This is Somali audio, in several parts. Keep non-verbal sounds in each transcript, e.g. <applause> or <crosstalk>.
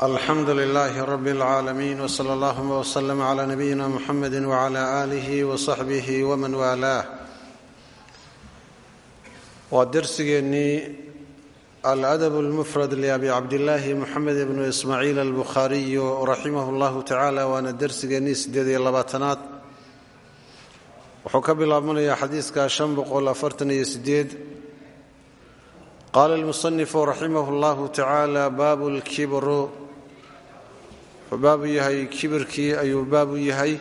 alxamdu lilaahi rabi اlcaalamiin wsala allahuma wslm cla nabiyina muxamedi wcla alih wsaxbih wman waalaah waa dersigeennii aladab اlmufrad liabi cabdillaahi moxamed bnu ismaaciil albukhaariyu raximah اllahu tacala waana dersigeennii sideed iyo labaatanaad wuxuu ka bilaabmanayaa xadiiska shan boqol afartan iyo sideed qaala almusanifu raximah اllahu tacaala baabu lkibru wuxuu baabu yahay kibirkii ayuu baabu yahay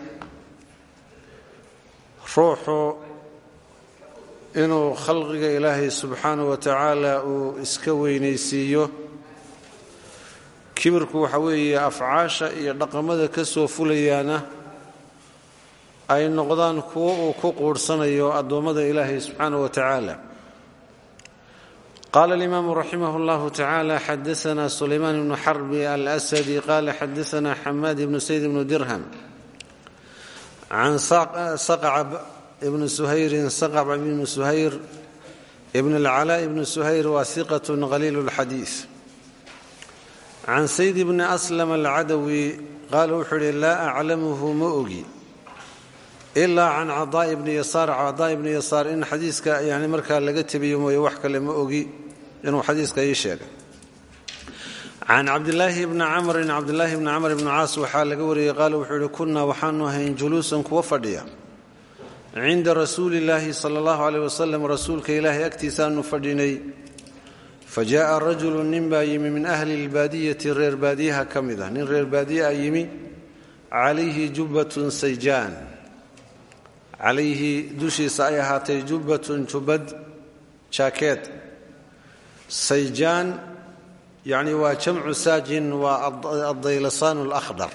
ruuxu inuu khalqiga ilaahay subxaanaه wa tacaala uu iska weynaysiiyo. Kibirku waxa weeye afcaasha iyo dhaqamada ka soo fulayaana ay noqdaan kuwo uu ku quudhsanayo addoommada ilaahay subxaanaه wa tacaala qala alimaamu raximah اllahu tacaala xadaana sulaymaan ibnu xarbi alsadi qala xadaana xamaad ibnu sayd ibnu dirham can saqcab ibnu suhayrin saqcab ibnu suhayr ibn اlcalaa ibnu suhayr waa hiqat qaliil اlxadiid can sayd bni aslam alcadawi qaala wuxuu uhi laa aclamuhu ma ogi ilaa can cadaa bni yasaar cadaa ibni yasaar in xadiiska yani markaa laga tebiyo mooye wax kale ma ogi inuu xadiiska ii sheegay. Can cabdilaahi bni camrin cabdilaahi bni camr ibni caas waxaa laga wariyey qaala wuxuu ihi kunnaa waxaanu ahayn juluusan kuwa fadhiya. Cinda rasuuli illaahi sala allahu aleyh wasalam rasuulka ilaahay agtiisaanu fadhinay. Fa jaaa rajulu nin baa yimi min ahli lbaadiyati reer baadiyaha ka mid ah. Nin reer baadiye a yimi calayhi jubbatun sayjaan. Calayhi dushiisa ay ahaatay jubbatun jubbad jaakeed sayjaan yacni waa jamcu saajin waa addaylasaan alakhdar.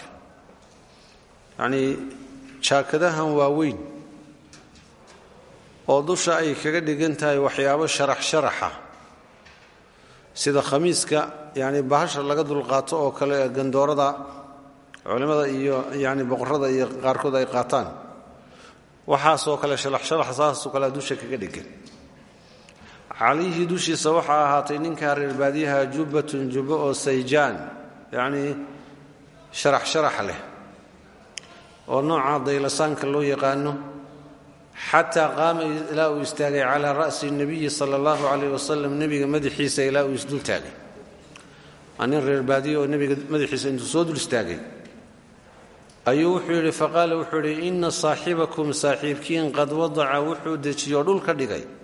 Yacnii jaakadahan waaweyn oo dusha ay kaga dhigan tahay waxyaabo sharax sharaxa. Sida khamiiska yacni bahasha laga dulqaato oo kale gandoorada culimmada iyo yacni boqorrada iyo qaarkood ay qaataan. Waxaasoo kale sharaxsharax saasoo kalea dusha kaga dhigan calayhi dushiisa waxaa ahaatay ninkaa reer baadiyaha jubbatun jubbo oo sayjaan yacnii sharax sharax leh oo nooca daylasaanka loo yaqaano xataa qaama ilaa uu istaagay calaa ra'si nebiyi sala allahu calayh wasalam nebiga madaxiisa ilaa uu isdul taagay. Waa reer baadiya oo nebiga madaxiisa soo dul istaagay. Ayuu wuxuu yidhi wuxuu inna saaxibakum saaxiibkiin qad wadaca wuxuu dejiyo dhul ka dhigay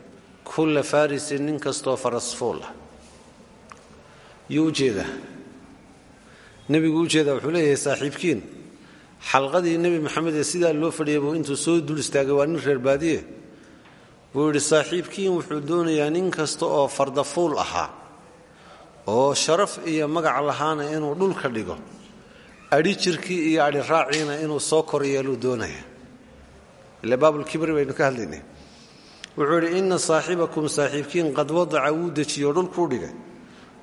kulla farisin nin kastoo farasfuul ah. Yuu u jeedaa nebigu u jeedaa wuxuu leeyahay saaxiibkiin xalqadii nebi maxamed ee sidaa loo fadhiyay buu intuu soo dul istaagay waa nin reer baadiye. Buu yidhi saaxiibkiin wuxuu doonayaa nin kasta oo fardafuul ahaa oo sharaf iyo magac lahaana inuu dhul ka dhigo adhi jirkii iyo adhi raaciina inuu soo kor yeeluu doonaya ila baabulkibri baynu ka hadlaynay wuxuu idhi inna saaxibakum saaxiibkiin qad wadaca wuu dejiyo dhulkuu dhigay.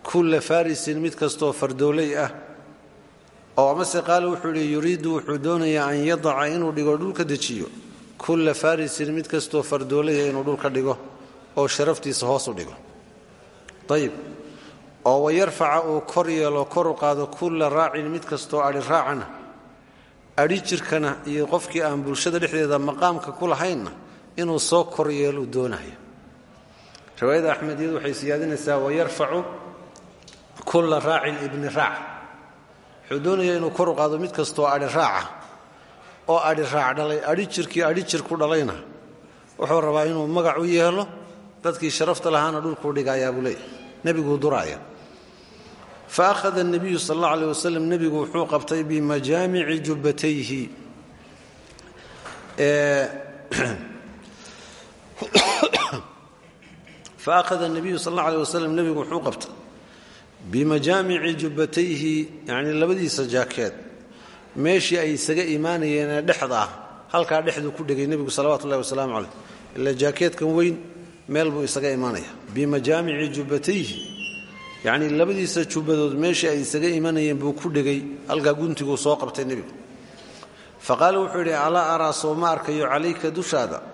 Kulla farisin mid kastoo fardooley ah. Oo amase qaale wuxuu yuriidu wuxuu doonayaa an yadaca inuu dhigo dhulka dejiyo. Kulla farisin mid kastoo fardoolaya inuu dhulka dhigo oo sharaftiisa hoosu dhigo. Ayib oo wayarfaca uu kor yeelo koru qaado kulla raacin mid kastoo adhi raacana. Adhi jirkana iyo qofkii aan bulshada dhexdeeda maqaamka ku lahaynna inuu soo kor yeeluu doonayo. Riwaayada axmediyadu waxay siyaadinaysaa wayarfacu kulla raacin ibni raac. Wuxuu doonayaa inuu koru qaado mid kastoo adhi raaca oo adhi raac dhalay adhi jirkii adhi jir ku dhalayna. Wuxuu rabaa inuu magac u yeelo dadkii sharafta lahaana dhulkuu dhigayaa buu leeyahy nebiguu duraaya fa akhada nebiyu sal alla aleh wasalam nebigu wuxuu qabtay bimajaamici <clears throat> fa akhada nebiyu sal alla aleh wasalam nebigu wuxuu qabtay bimajaamici jubbatayhi yacnii labadiisa jaakeed meeshii ay isaga imaanayeenee dhexda ah halkaa dhexduu ku dhegay nebigu salawatu ullahi wasalaamu caleyh ila jaakeedkan weyn meel buu isaga imaanaya bimajaamici jubbatayhi yacnii labadiisa jubbadood meeshii ay isaga imanayeen buu ku dhegay halkaa guntiguu soo qabtay nebigu fa wuxuu yidhi alaa araa soo ma arkayo calayka dushaada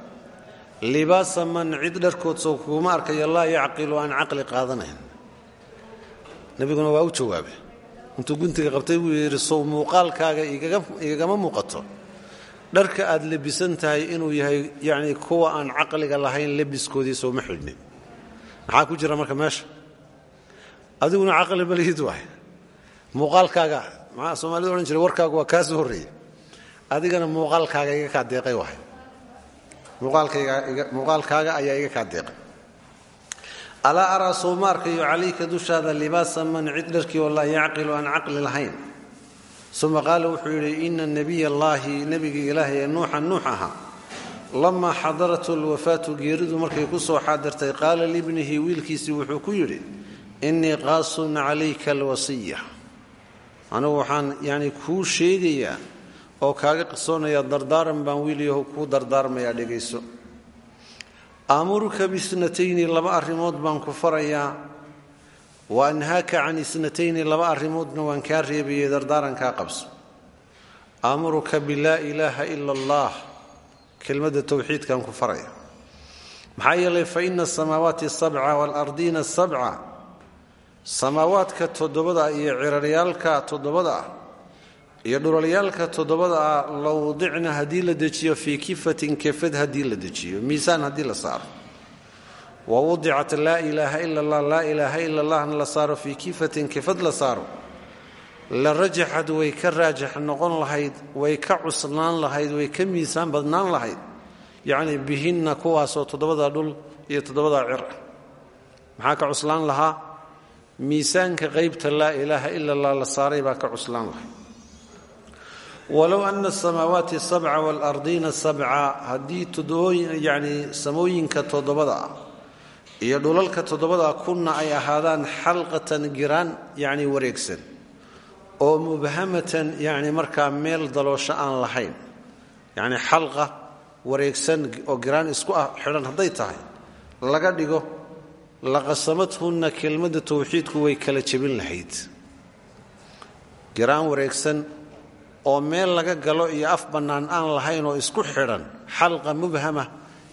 libaasa man cid dharkood soo kuguma arkayo laa yacqilu aan caqli qaadanayn. Nebiguna waa u jawaabe intuu guntiga qabtay buu yidhi sow muuqaalkaaga igagama muuqato. Dharka aad lebisan tahay inuu yahay yacnii kuwa aan caqliga lahayn lebiskoodii sooma xidhnin. Maxaa ku jira marka meesha? Adiguna caqli malihid waay. Muuqaalkaaga maxaa soomaalida odhan jira warkaagu waa kaa soo adigana muuqaalkaaga iga kaa deeqay waay muuqaalkaaga ayaa iga kaa deeqay. Alaa araa soo ma arkayo calayka dushaada libaasa man cid dharkii oo laa yacqilu aan caqli lahayn. Uma qaala wuxuu yidhi ina nebiy allaahi nebigii ilaahay ee nuuxa nuux ahaa lamaa xadarathu lwafaatu geeridu markay ku soo xaadirtay qaala libnihi wiilkiisii wuxuu ku yidhi innii qaasun calayka alwasiya. Anugu waxaan yani kuu sheegayaa oo kaaga qisoonayaa dardaaran baan wiilyaho kuu dardaarmayaa dhegayso. Aamuruka bisnatayni laba arrimood baan ku farayaa. Wa anhaaka can isnatayni laba arrimoodna waan kaa reebayay dardaarankaa qabso. Aamuruka bilaa ilaaha ila allah kelmadda towxiidkaan ku faraya maxaa yeelay fa ina asamaawaati sabca waalardiina sabca. Samaawaadka toddobada iyo ciraryaalka toddobada ah iyo dhulalyaalka toddobada ah low wudicna haddii la dejiyo fii kifatin kefad haddii la dejiyo. Miisaan haddii la saaro. Wa wudicat laa ilaaha ila allah laa ilaaha ila allahna la saaro fii kifatin kefad la saaro. La rajaxad way ka raajax noqon lahayd way ka cusnaan lahayd way ka miisaan badnaan lahayd. Yacnii bihinna kuwaasoo toddobada dhul iyo toddobada cir. Maxaa ka cuslaan lahaa? Miisaanka qaybta laa ilaaha ila allah la saaray baa ka cuslaan lahayd walow ana asamaawaati sabca waalardiina sabca haddii yani samooyinka toddobada ah iyo dhulalka toddobada kunna ay ahaadaan xalqatan giraan yani wareegsan oo mubhamatan yani markaa meel daloosho aan lahayn. Yani xalqa wareegsan oo giraan isku ah xidhan hadday tahay laga dhigo laqasamadhunna kelmadda towxiidku way kala jebin lahayd oo meel laga galo iyo af bannaan aan lahayn oo isku xidhan xalqa mubhama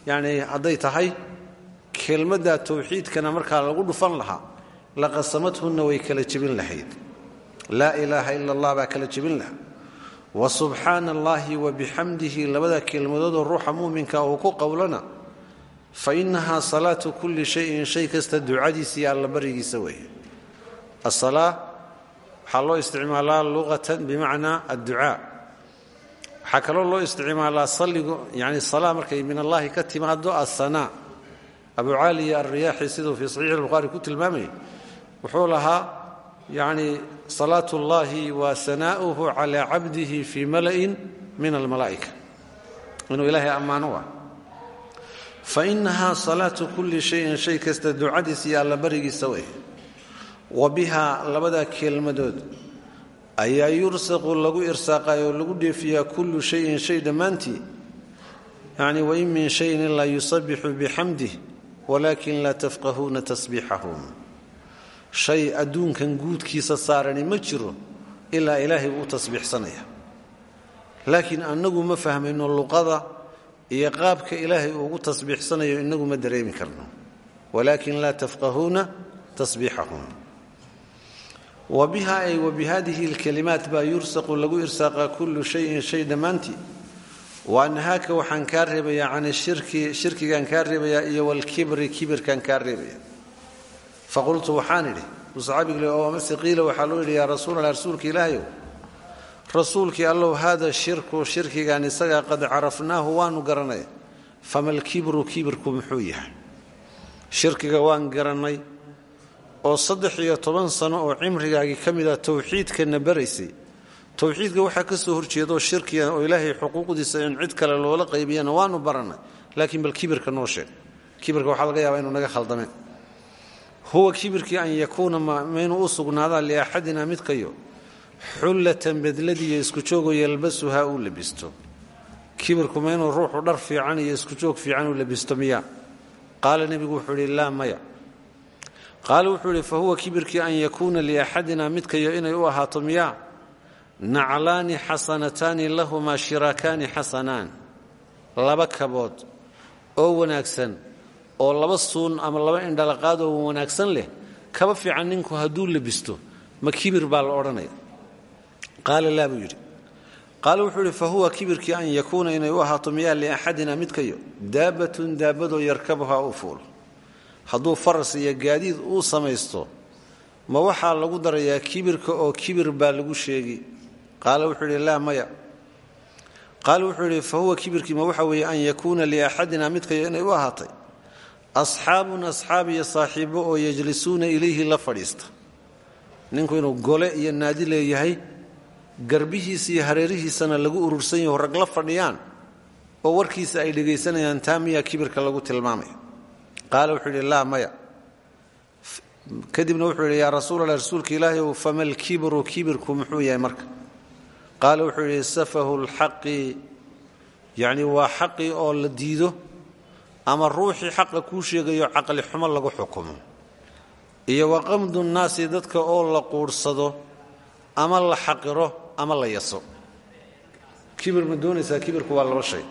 yani hadday tahay kelmadda towxiidkana markaa lagu dhufan lahaa laqasamadhunna way kala jebin lahayd. Laa ilaaha ila allah baa kala jebin laha wa subxaana allahi wa bixamdihi labada kelmadoodoo ruuxa muuminka uu ku qowlana fa innahaa salaatu kulli shayin shay kasta ducadiisa iyo allabarigiisa weeye waxaa loo isticmaalaa luqatan bimacnaa adducaa. Waxaa kaloo loo isticmaalaa saligu yani salaa markay min allahi ka timaado asanaa abu caaliya alriyaaxi siduu fii saxiixi lbukhaari ku tilmaamayay wuxuu lahaa yacni salaat ullahi wa sanaa'uhu calaa cabdihi fii mala'in min almalaa'ika. Inuu ilaahay ammaano waa. Fa inahaa salaatu kulli shayin shay kasta ducadiis iyo allabarigiisa wa bihaa labadaa kelmadood ayaa yursaqu lagu irsaaqayo lagu dheefiyaa kullu shayin shay dhammaantii yacni wain min shayin ilaa yusabixu bixamdih walaakin laa tafqahuuna tasbiixahum shay adduunkan guudkiisa saarani ma jiro ilaa ilaahay uu tasbiixsanaya laakiin annagu ma fahmayno luqada iyo qaabka ilaahay uu ugu tasbiixsanayo inagu ma dareemi karno. Walaakin laa tafqahuuna tasbiixahum wa biha ay wa bihadihi alkalimaat baa yursaqu lagu irsaaqaa kullu shayin shay dhammaantii wa anhaaka waxaan kaa reebayaa can shirki shirkigaan kaa reebayaa iyo walkibri kibirkaan kaa reebaya faqultu waxaan idhi muscabigli oo amase qiila waxaa loo yidhi yaa rasuulallah rasuulka ilaahayow rasuulkii allow haada shirku shirkigan isagaa qad carafnaahu waanu garanay famalkibru kibirku muxuu yahay? Shirkiga waan garannay oo saddex iyo toban sano oo cimrigaagii ka mid ah towxiidkana baraysay towxiidka waxaa ka soo horjeedaoo shirkiga oo ilaahay xuquuqdiisa in cid kale loola qaybiyana waanu barannay laakiin bal kibirka noo kibirka waxaa laga yaabaa inuu naga khaldameen huwa kibirkii an yakuuna maynuu u sugnaadaa liaxadina midkayo xullatan bedladiiyo isku joogoo yalbasuhaa uu labisto. Kibirku ma ruuxu dhar fiican iyo isku joog fiican uu labisto miyaa. Qaala nebigu wuxuu idhi laa maya qaala wuxuu idhi fa huwa kibirkii an yakuuna liaxadina midkayo inay u ahaato miyaa? Naclaani xasanataani lahumaa shiraakaani xasanaan. Laba kabood oo wanaagsan oo laba suun ama laba indhalaqaad oo wanaagsan leh kaba fiican ninku hadduu labisto ma kibir baa la odhanaya. Qaala laa buu yidhi. Wuxuu yidhi fa huwa kibirkii an yakuuna inay u ahaato miyaa liaxadina midkayo daabbatun daabadoo yarkabuhaa uu fuulo hadduu faras iyo gaadiid uu samaysto ma waxaa lagu darayaa kibirka oo kibir baa lagu sheegi. Qaala wuxuu yidhi laa maya. Qaala wuxuu yidhi fa huwa kibirkii ma waxa weeye an yakuuna liaxadina midkayo inay u ahaatay? Asxaabun asxaab iyo oo yajlisuuna ilayhi la fadhiista. Ninku inuu gole iyo naadi leeyahay garbihiisa iyo hareerihiisana lagu urursan yaho rag la fadhiyaan oo warkiisa ay dhegaysanayaan taa miyaa kibirka lagu tilmaamaya qaala wuxuu yidhi laa maya. Kadibna wuxuu yidhi yaa rasuulallah rasuulka ilaahi ow fama lkibru kibirku muxuu yahay marka? Qaala wuxuu yidhi safahu lxaqi. Yacni waa xaqii oo la diido ama ruuxii xaqa kuu sheegayo caqli xumo lagu xukumo? Iyo waqamdu nnaasi dadka oo la quudhsado ama la xaqiro ama la yaso? Kibir ma doonaysaa kibirku waa laba shay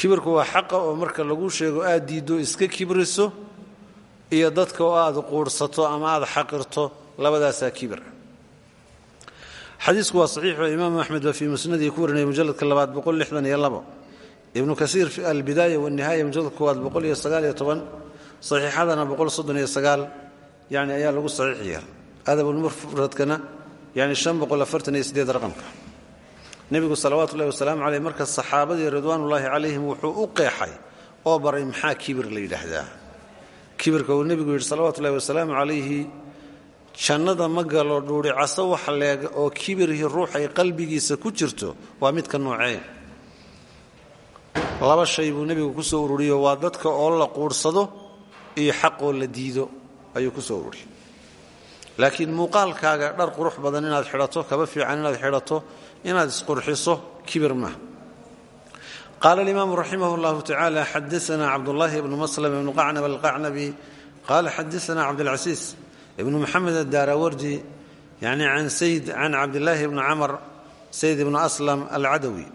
kibirku waa xaqa oo marka lagu sheego aad diiddo iska kibriso iyo dadka oo aad quudhsato ama aad xaqirto labadaasaa kibir. Xadiisku waa saxiixo imaamu axmed baa fii musnadii ku warinaya mujalladka labaad boqolixdaniyo ibnu kasiir fi albidaaya wanihaaya mujalladka koowaad boqoliyo sagaaliyo toban saxiixadana boqol iyo yani ayaa lagu saxiix yeelay adabulmufradkana yani shan boqol iyo nebigu salawaatu ullahi wasalaamu caleyh marka saxaabadii ridwaanullaahi calayhim wuxuu u qeexay oo baray maxaa kibir la yidhaahdaa? Kibirka uu nebigu yidhi salawatu ullahi wasalaamu calayhi jannada ma galo dhuuri caso wax leega oo kibirhii ruux ay qalbigiisa ku jirto waa midka noocee? Laba shay buu nebigu ku soo ururiyo waa dadka oo la quudhsado iyo xaqoo la diido ayuu ku soo ururiyey laakiin muuqaalkaaga dhar qurux badan inaad xidhato kaba fiican inaad xidhato inaad isqurxiso kibir maaha. Qaala alimaamu raximah اllahu tacaala xadaana cabdullaahi ibnu maslm ibnu qacnab alqacnabi. Qaala xadaana cabdilcasiis ibnu moxamed addaarawardi yani can sayd can cabdillaahi ibni camr sayd ibnu aslam alcadawi.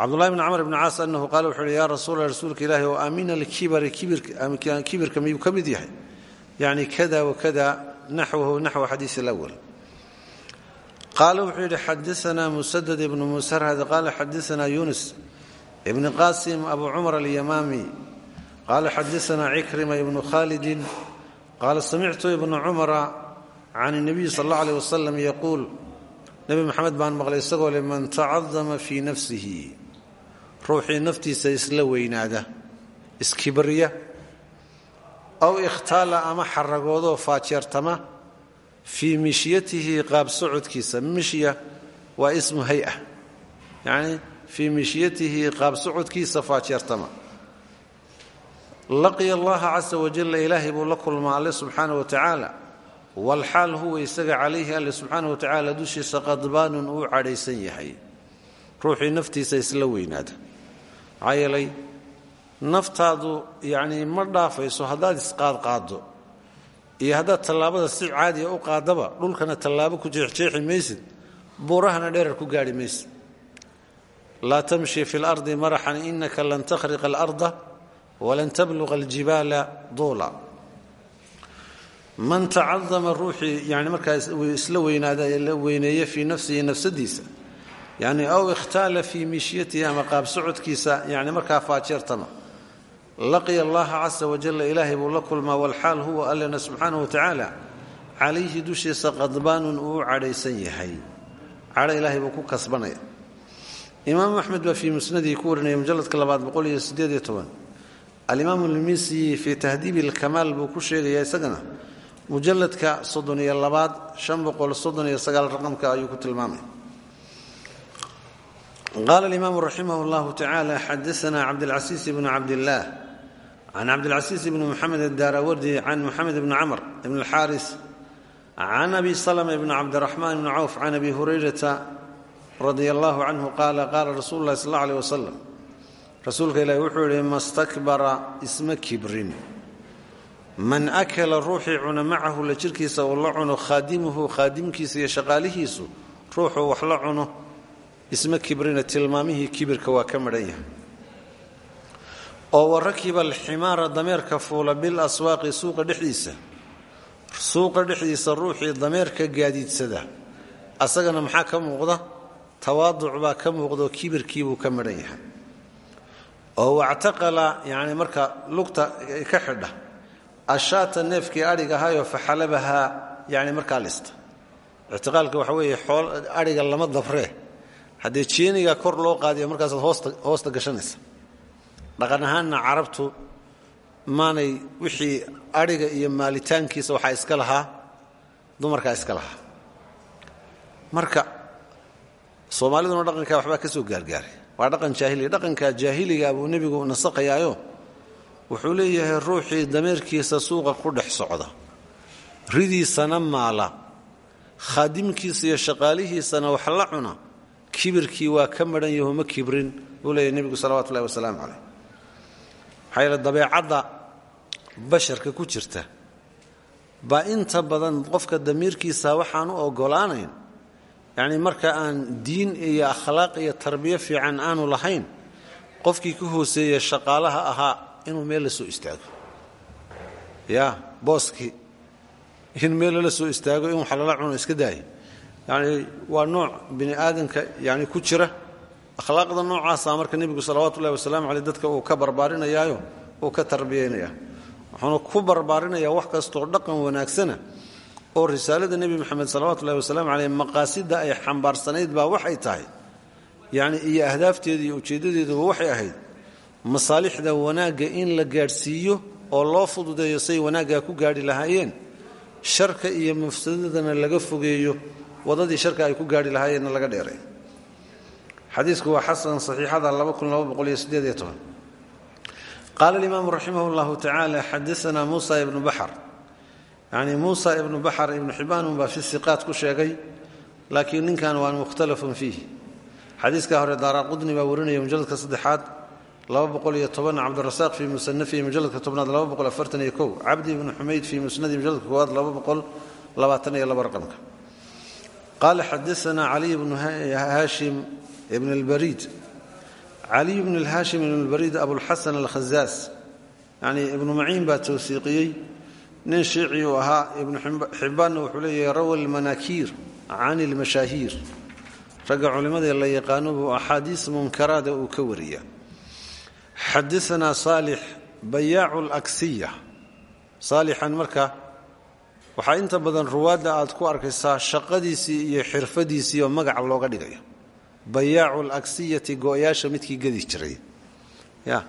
Cabdullahi bn camr ibn caas anahu qaala wuxuu uhi yaa rasuula rasuulka ilaahi oo aamina alkibari kibirka miyuu ka mid yahay? Yani kada wakada naxwahu naxwa xadiis alawal qaala wuxuu yidhi xadaana musadad ibnu musarhad qaala xadaana yunus ibni qasim abu cumar alyamaami qaala xadaana cikrima ibnu khalidin qaala samictu ibna cumara can اnabiy sal اllah alيh wasalam yaquul nebi maxamed baan maqlay isagoo le man tacadama fii nafsihi ruuxii naftiisa isla weynaada iskibriya aw ikhtaala ama xaragoodoo faajeertama fii mishyatihi qaab socodkiisa. Mishya waa ismu hay'a yacni fii mishyatihi qaab socodkiisa faajeertama laqiya allaha casa wajalla ilaahay buu la kulmaa alle subxaana wa tacaala. Walxaal huwa isaga calayhi alle subxaana wa tacaala dushiisa qadbaanun uu cadhaysan yahay. Ruuxii naftiisa isla weynaada. Maxaa yeelay naftaadu yacnii ma dhaafayso haddaad isqaadqaaddo iyo haddaad tallaabada si caadiya u qaadaba dhulkana tallaabo ku jeexjeexi maysid buurahana dheerar ku gaadhi maysid. Laa tamshi fi lardi maraxan inaka lan takhriqa alarda walan tabluqa aljibaala duula. Man tacadama ruuxii yani markaa isla weynaada ee la weyneeya fii nafsihi nafsadiisa yani aw ikhtaala fii mishyatihi ama qaab socodkiisa yani markaa faajeertama laqiya allaha casa wajalla ilaahay buu la kulmaa walxaal huwa allena subxaanahu watacaala calayhi dushiisa qadbaanun uu u cadhaysan yahay. Cadho ilaahay buu ku kasbanaya. Imaamu axmed baa fii musnadihi ku warinaya mujalladka labaad sideed iyo toban. Alimaamu lmisiyi fii tahdiibi alkamaal buu ku sheegaya isagana mujalladka soddon iyo labaad shan boqol soddon iyo sagaal raqamka ayuu ku tilmaamay. Qaala alimaamu raximah cabdillaah can cabdilcasiis bni moxamed addaarawardi can moxamed bni camr bn alxaaris can abi salma bni cabdiraxmaan bni cawf can abi hurayrata radia allahu canhu qaala qaala rasuulu llahi sal aleh wasalam rasuulka ilaahi wuxuu yihi mastakbara isma kibrin man akala ruuxii cuna macahu la jirkiisa uu la cuno khaadimuhu khaadimkiisa iyo shaqaalihiisu ruuxuu wax la cuno isma kibrina tilmaamihii kibirka waa ka madhan yahay oo warakiba alximaara dameerka fuula bil aswaaqi suuqa dhexdiisa. Suuqa dhexdiisa ruuxii dameerka gaadiidsada. Asagana maxaa ka muuqda? Tawaaduc baa ka muuqdaoo kibirkiibuu ka midhan yahay. Oo wactaqala yani marka lugta ka xidha ashaata neefkii adhig ahayoo faxalabahaa yani markaa lista. Ictiqaalka waxa weeye adhiga lama dabree. Haddee jeeniga kor loo qaadiyo markaasaad hoosta gashanaysa dhaqan ahaanna carabtu maanay wixii adhiga iyo maalitaankiisa waxaa iska lahaa dumarkaa iska lahaa. Marka soomaaliduna dhaqankaa waxbaa ka soo gaargaaray. Waa dhaqan jaahiliya. Dhaqanka jaahiliga buu nebigu nasaqayaayo. Wuxuu leeyahay ruuxii dameerkiisa suuqa ku dhex socda. Ridiisana maala. Khaadimkiisa iyo shaqaalihiisana wax la cuna. Kibirkii waa ka madhan yaho ma kibrin. Buu leeyahy nebigu salawatu wasalaamu calayh maxaa dabeecadda basharka ku jirta. Baa inta badan qofka damiirkiisa waxaan u oggolaanayn yacni marka aan diin iyo akhlaaq iyo tarbiyo fiican aanu lahayn qofkii ka hooseeya shaqaalaha ahaa inuu meel la soo istaago. Ya booskii in meel lala soo istaago in wax lala cuno iska daayo. Yacni waa nooc bini aadanka yani ku jira akhlaaqda noocaasa marka nebigu salawaatu ullahi wasalaamu dadka uu ka barbaarinayaayo uu ka tarbiyaynaya wuxuuna ku barbaarinayaa wax kastoo dhaqan wanaagsana oo risaalada nebi moxamed salawatu ullahi wasalaamu caleyh maqaasida ay xambaarsanayd baa waxay tahay. Yacni iyo ahdaafteeda iyo ujeeddadeeduba waxay ahayd masaalixda wanaagga in la gaadhsiiyo oo loo fududeeyo say wanaaggaa ku gaadhi lahaayeen sharka iyo mafsadadana laga fogeeyo wadadii sharka ay ku gaadhi lahaayeenna laga dheeray xadiisku waa xasan saxiixada qaala alimaamu raximah llahu tacaala xadaana muusa ibnu baxar. Yacni muusa ibnu baxar ibnu xibbaanun baa fi siqaat ku sheegay laakiin ninkan waa mukhtalafun fiih xadiiskaa hore daara qudni baa warinaya mujalladka saddexaad cabdirasaaq fii musanafihi mujaladka tobnaad cabdi ibnu xumayd fii musnadi mujaladka koowaad qaala xadaana caliy bnu haashim ibn اlbariid caliy bn haashim ibn اlbariid abulxasan alkhazaas yani ibnu maciin baa towsiiqiyey nin shiici uu ahaa ibnu xibbaanna wuxuu leeyahay rawa almanaakiir can اlmashaahiir ragga culimmada la yaqaano buu axaadiis munkaraada uu ka wariya xadaanaa saalix bayaacu laksiya saalixan marka waxaa inta badan ruwaadda aad ku arkaysaa shaqadiisii iyo xirfadiisii oo magaca looga dhigayo bayaacu laksiyati go-yaasha midkii gedi jiray. Ya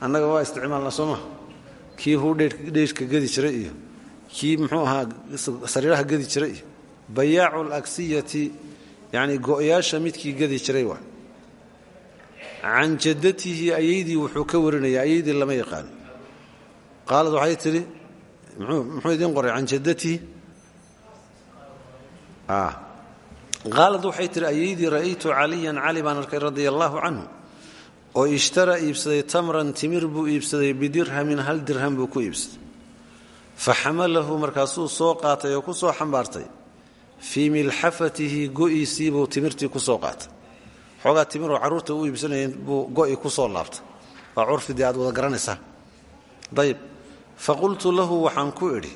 annaga waa isticmaalna sooma. Kii hudheydhka gedi jiray iyo kii muxuu ahaa sariiraha gedi jiray iyo bayaacu laksiyati yani go-yaasha midkii gedi jiray waa. Can jaddatihi ayaydii wuxuu ka warinaya ayaydii lama yaqaan. Qaalad waxay tidhi muxuu idiin qoray can jaddatihi qaalad waxay tidhi ayaydii ra'aytu caliyan cali baan arkay radia allaahu canhu oo ishtara iibsaday tamran timir buu iibsaday bidirhamin hal dirham buu ku iibsaday. Fa xamalahu markaasuu soo qaatay oo ku soo xambaartay. Fii milxafatihi go'iisii buu timirtii ku soo qaatay. Xoogaa timiroo carruurta u iibsanayeen buu go'i ku soo laabtay. Waa curfidii aad wada garanaysaa. Dayib. Fa qultu lahu waxaan ku idhi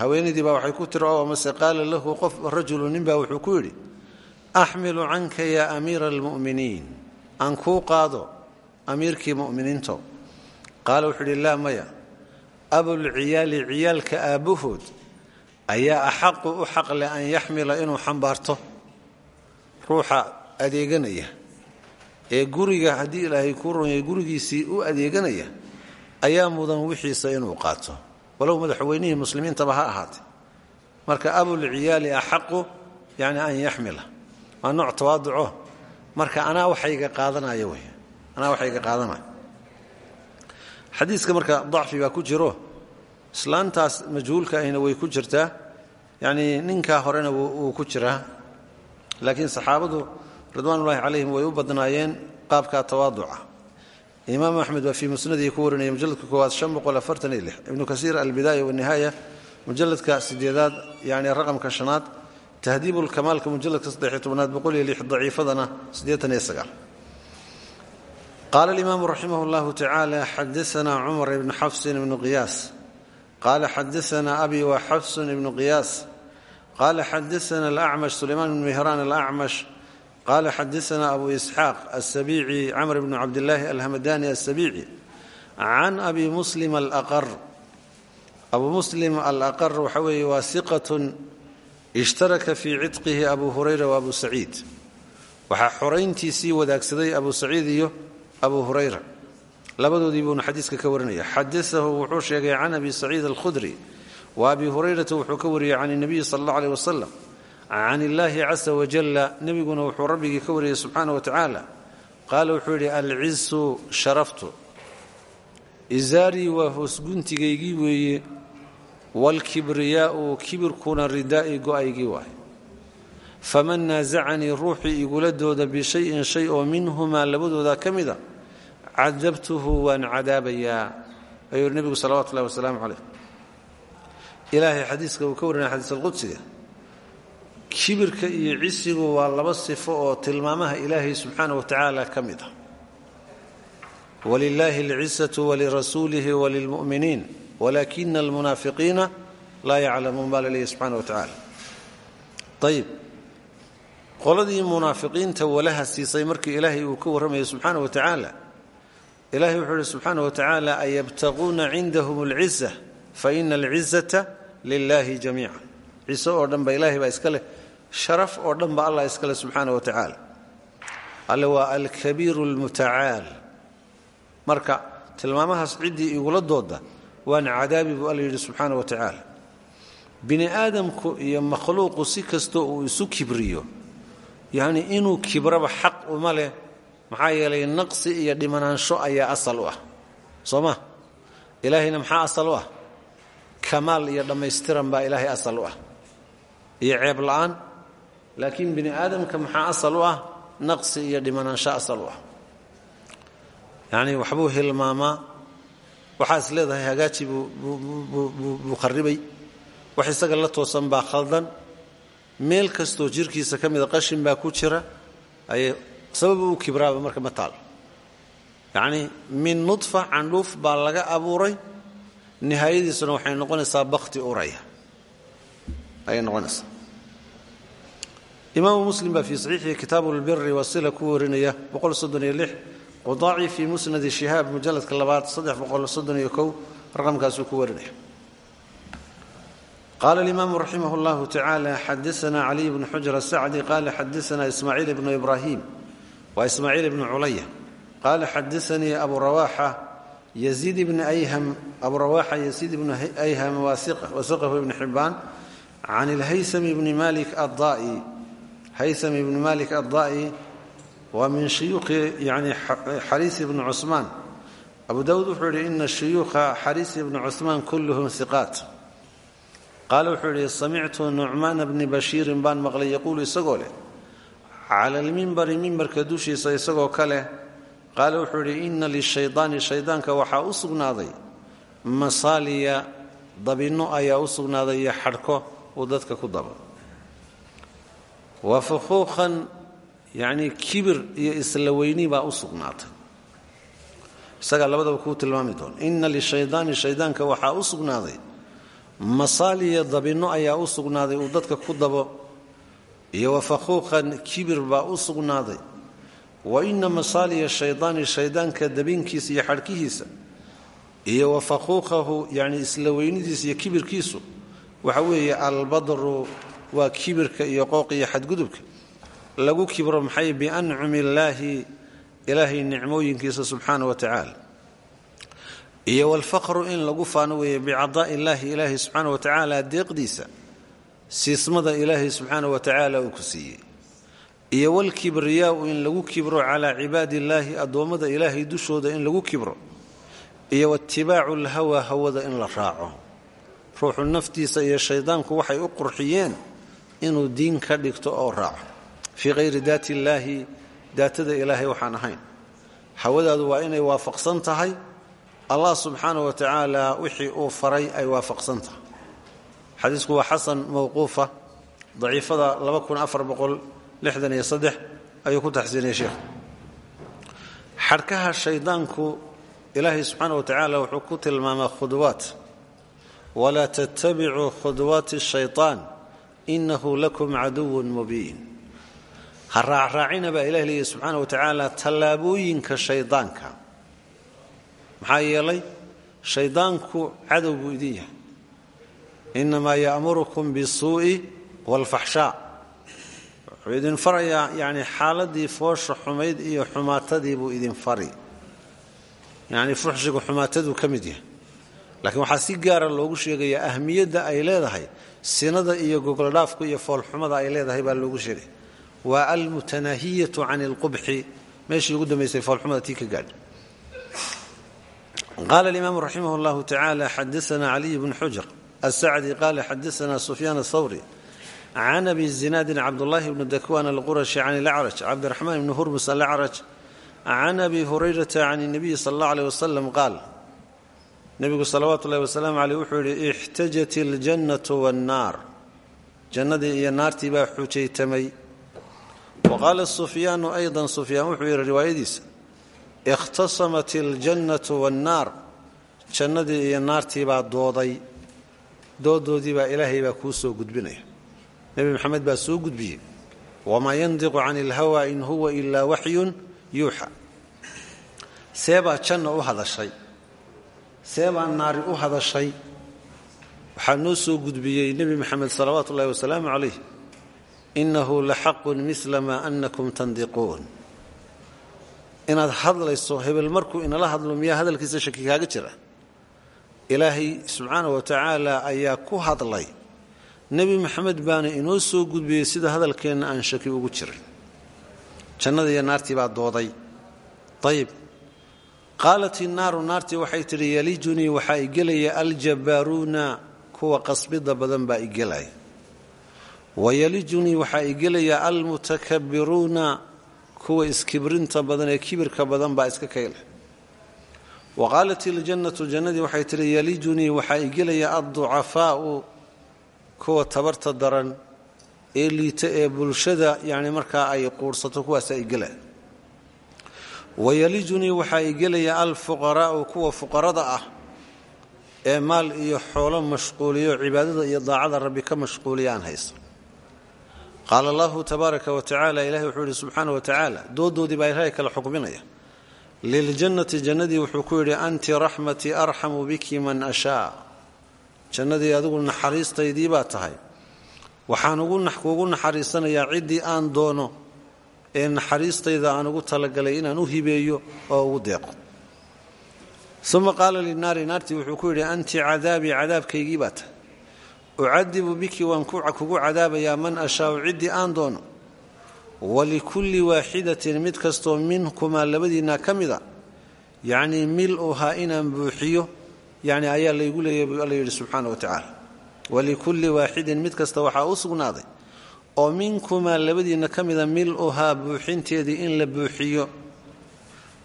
haweenaydii baa waxay ku tiri oo mase qaala lahu qof rajulu ninbaa wuxuu ku yidhi axmilu canka yaa amiira almu'miniin aan kuu qaado amiirkii mu'miniinto qaala wuxuu idhi laa maya abulciyaali ciyaalka aabbahood ayaa axaqu u xaqle an yaxmila inuu xambaarto ruuxa adeeganaya ee guriga haddii ilaahay kuu runyay gurigiisii u adeeganaya ayaa mudan wixiisa inuu qaato walow madaxweynihii muslimiintaba ha ahaatee. Marka abulciyaali axaqu yani an yaxmila. Waa nooc tawaaduco. Marka anaa waxayga qaadanaya wey anaa waxayga qaadanaya. Xadiiska marka dacfi baa ku jiro. Islaantaas majhuulka ahna way ku jirtaa. Yanii ninkaa horena wuu ku jiraa. Laakiin saxaabadu ridwaan way u badnaayeen qaabka tawaaduca imaam axmed baa fii musnadii ku warinaya mujaladka koowaad ibnu kasiir albidaaya wanihaaya mujaladka sideedaad yani raqamka shanaad tahdiib lkamaalka mujaladka saddexiy tobnaad daciifadana qaala alimaamu raximah llahu tacaala xadaana cumar ibnu xafsin ibnu qiyaas. Qaala xadaana abi wa xafsun ibnu qiyaas. Qaala xadaana alacmash sulaymaan bn mihraan qaala xadaana abu isxaaq asabiici camr bnu cabdillaahi alhamadani asabiici can abi muslim alaqar abu muslim alaqar waxa weeye waa siqatun ishtaraka fii cidqihi abu hurayra wa abu saciid waxaa xorayntiisii wadaagsaday abu saciid iyo abu hurayra labadoodii buuna xadiiska ka warinaya xadaahu wuxuu sheegay can abi saciid alkhudri wa abi hurayrata wuxuu ka wariyey can nabiyi sal alla aleh can illaahi casa wajalla nebiguna wuxuu rabbigii ka wariyey subxaana wa tacaala qaala wuxuu yidhi alcisu sharaftu. Izaarii waa hoosguntigaygii weeye waalkibriyaa'u kibirkuna ridaa'i go'aygii waay faman naasacanii ruuxii igula dooda bishayin shay oo minhumaa labadooda ka mida cadabtuhu waan cadaabayaa ayuu nebigu salawatu ullahi wasalaamu calayh. Ilaahay kibirka iyo cisigu waa laba sifo oo tilmaamaha ilaahay subxaana wa tacaala ka mid ah. Walilaahi alcisatu walirasuulihi walilmu'miniin walaakina almunaafiqiina laa yaclamuun baa la leeyahy subxana wa tacaala. Ayib qoladii munaafiqiinta walaha siisay markii ilaahay uu ka warramayay subxaana wa tacaala. Ilahay wuxuu ihi subxaana wa tacaala ayabtaquuna cindahum alciza faina alcizata lilahi jamiica. Ciise oo dhan ba ilaahay baa iska leh sharaf oo dhan ba allah iska leh subxaana wa tacaala. Alle waa alkabiiru almutacaal. Marka tilmaamahaas ciddii igula dooda waana cadaabi buu alla yidhi subxaana wa tacaala. Bini aadamku iyo makhluuqu si kastoo uu isu kibriyo yacni inuu kibraba xaq uma leh maxaa yeelay naqsi iyo dhimanaansho ayaa asal u ah. Soo ma? Ilaahayna maxaa asal u ah? Kamaal iyo dhammaystiran baa ilaahay asal u ah. Iyo ceeb la'aan laakiin bini aadamka maxaa asal u ah? Naqsi iyo dhimanaansho asal u ah. Yacnii waxbuu hilmaamaa. Waxaas leedahay hagaaji buu kharribay wax isaga la toosan baa khaldan. Meel kastoo jirkiisa ka mida qashin baa ku jira ayay sababa u kibraaba marka ma taal. Yacnii min nudfa candhuuf baa laga abuuray. Nihaayadiisuna waxay noqonaysaa bakti uraya. Ayay noqonaysaa imaamu muslim baa fii saxiixihi kitaabu lbiri wasila ku warinaya qudaaci fii musnadi shihaab mujaladka labaad raqamkaasuu ku warinaya. Qaala alimaamu raximah اllahu tacaala xadaana caliy bnu xujr asacdi qaala xadaana ismaaciil bnu ibrahim waa ismaaciil ibnu culaya qaala xadaanii abu rawaxa yaziid ibni ayham abu rawaxa yaziid ibnu ayham wasiqahu ibni xibaan can ilhaysam ibni malik adda'i haysam ibni malik adda'i waa min shuyuukhi yani xariis ibni cusmaan abu dawuud wuxuu yidhi ina shuyuukha xariis ibni cusmaan kulluhum hiqaat qaala wuxuu yidhi samictu nucmaana bni bashiirin baan maqlay yaquulu isagoo leh cala almimbari mimbarka dushiisa isagoo ka leh. Qaala wuxuu yidhi ina lishaydaani shaydaanka waxaa u sugnaaday masaaliya dabinno ayaa u sugnaaday iyo xadhko uu dadka ku dabo wa fuquuqan yacnii kibir iyo isla weyni baa u sugnaatay. Tilmaami doona ina lishaydaani shaydaanka waxaa u sugnaaday. Masaaliya dabinno ayaa u sugnaaday uu dadka ku dabo. Iyo wa faquuqan kibir baa u sugnaaday. Wa ina masaaliya shaydaani shaydaanka dabinkiisa iyo xadhkihiisa iyo wa faquuqahu yacni isla weynidiisa iyo kibirkiisu waxa weeye albadru waa kibirka iyo qooq iyo xadgudubka. Lagu kibro maxay biancumi illaahi ilaahay nicmooyinkiisa subxaana wa tacaala. Iyo walfaqru in lagu faano weeye bicadaa'i illaahi ilaahay subxaana wa tacaala deeqdiisa siismada ilaahay subxaana wa tacaala uu ku siiyey. Iyo walkibriyaau in lagu kibro calaa cibaadi illaahi addoommada dushooda in lagu kibro iyo watibaacu lhawa hawada in la raaco. Ruuxu naftiisa iyo shaydaanku waxay u qurxiyeen inuu diin ka dhigto oo raaco. Fii hayri daati illaahi daatada ilaahay waxaan ahayn. Hawadaadu waa inay waafaqsan tahay. Allah subxaana wa tacaala wixii uu faray ay waafaqsan tahay. Xadiisku waa xasan mawquufa daciifada ayuu ku taxsiiniyey sheikhu xadhkaha shaydaanku ilaahay subxaana wa tacaala wuxuu ku tilmaamaa khuduwaat. Walaa tattabicuu khudwaati shayطaan inahu lakum caduwun mubiin ha raacraacina baa ilah wa tacaala tallaabooyinka shaydaanka maxaa yeelay shaydaanku cadow buu idin yahay inamaa ya'murukum bisuu'i waalfaxshaa wuxuu idin farayaa yani xaaladii foosha xumayd iyo xumaatadii buu idin fari yani fuxshigu xumaataduu ka mid yahay laakiin waxaa si gaara loogu sheegayaa ahmiyadda ay leedahay sinada iyo gogoldhaafku iyo foolxumada ay leedahay baa loogu sheegaya waa almutanaahiyatu can ilqubxi meeshii ugu dambaysay foolxumada tii ka gaadha qaala alimaamu raximah llahu tacaala xadaana caliy bnu xujr asacdi qaala xadaana sufyaan athawri can abi zinaadin cabdullaahi bni dakwan alqurashi can ilacraj cabdiraxmaan bni hurmus alacraj. Can abi hurayrata can nabiyi sal allah aleh wasalam qaal nebigu salawaatu ullahi wasalaamu caleyh wuxuu yidhi ixtajat iljannatu wannaar. Jannadii iyo naartii baa xujaytamay. Wa qaala sufyaanu aydan sufyaan wuxuu yidhi riwaayadiisa ikhtasamat iljannatu wannaar. Jannadii iyo naartii baa dooday. Doodoodii baa ilaahay baa kuu soo gudbinaya. Nebi maxamed baa soo gudbiyey. Wamaa yandiqu cani ilhawa in huwa ilaa waxyun yuuxa. See baa janna u hadashay see baa naari u hadashay waxaa noo soo gudbiyey nebi maxamed salawaatu ullahi wasalaamu calayh innahu laxaqun mila maa annakum tandiquun. Inaad hadlayso hebel markuu inala hadlo miyaa hadalkiisa shaki kaaga jira? Ilaahay subxaana wa tacaala ayaa ku hadlay nebi maxamed baana inoo soo gudbiyey sida hadalkeenna aan shaki ugu jirin. Jannada iyo naartii baa dooday. Ayib qaalat innaaru naartii waxay tidhi yalijunii waxaa igelaya aljabbaaruuna kuwa qasbida badan baa igelaya wayalijunii waxaa igelaya almutakabbiruuna kuwa iskibrinta badan ee kibirka badan baa iska kayle wa qaalat iljannatu jannadii waxay tidhi yalijunii waxaa igelaya adducafaa'u kuwa tabarta daran ee liita ee bulshada yani markaa ay quurhsato kuwaasaa igelaya wayalijunii waxaa igelaya alfuqaraa'u kuwa fuqarada ah ee maal iyo xoolo mashquuliyo cibaadada iyo daacada rabbi ka mashquuliya aan haysan qaala allahu tabaaraka wa tacala ilahi wuxuu yidhi subxaana wa tacaala doodoodii baa ilaahay kala xukminaya. Liljannati jannadii wuxuu ku yidhi anti raxmatii arxamu biki man ashaa. Jannadii adigu naxariistaydii baa tahay. Waxaan naxariisanayaa ciddii aan doono ee naxariistayda aan ugu talagalay inaan u hibeeyo oo ugu deeqo. Uma qaala linaari naartii wuxuu ku yidhi anti cadaabii cadaabkaygii baa tahay ucadibu biki waan kugu cadaabayaa man ashaau ciddii aan doono. Walikulli waaxidatin mid kastoo minkumaa labadiinna ka mida. Yacnii miluhaa inaan buuxiyo. Yani ayaa laygu leeyahy buu alla yidhi subxaana wa tacaala. Walikulli waaxidin mid kasta waxaa u sugnaaday oo minkumaa labadiinna ka mida miluhaa buuxinteedii in la buuxiyo.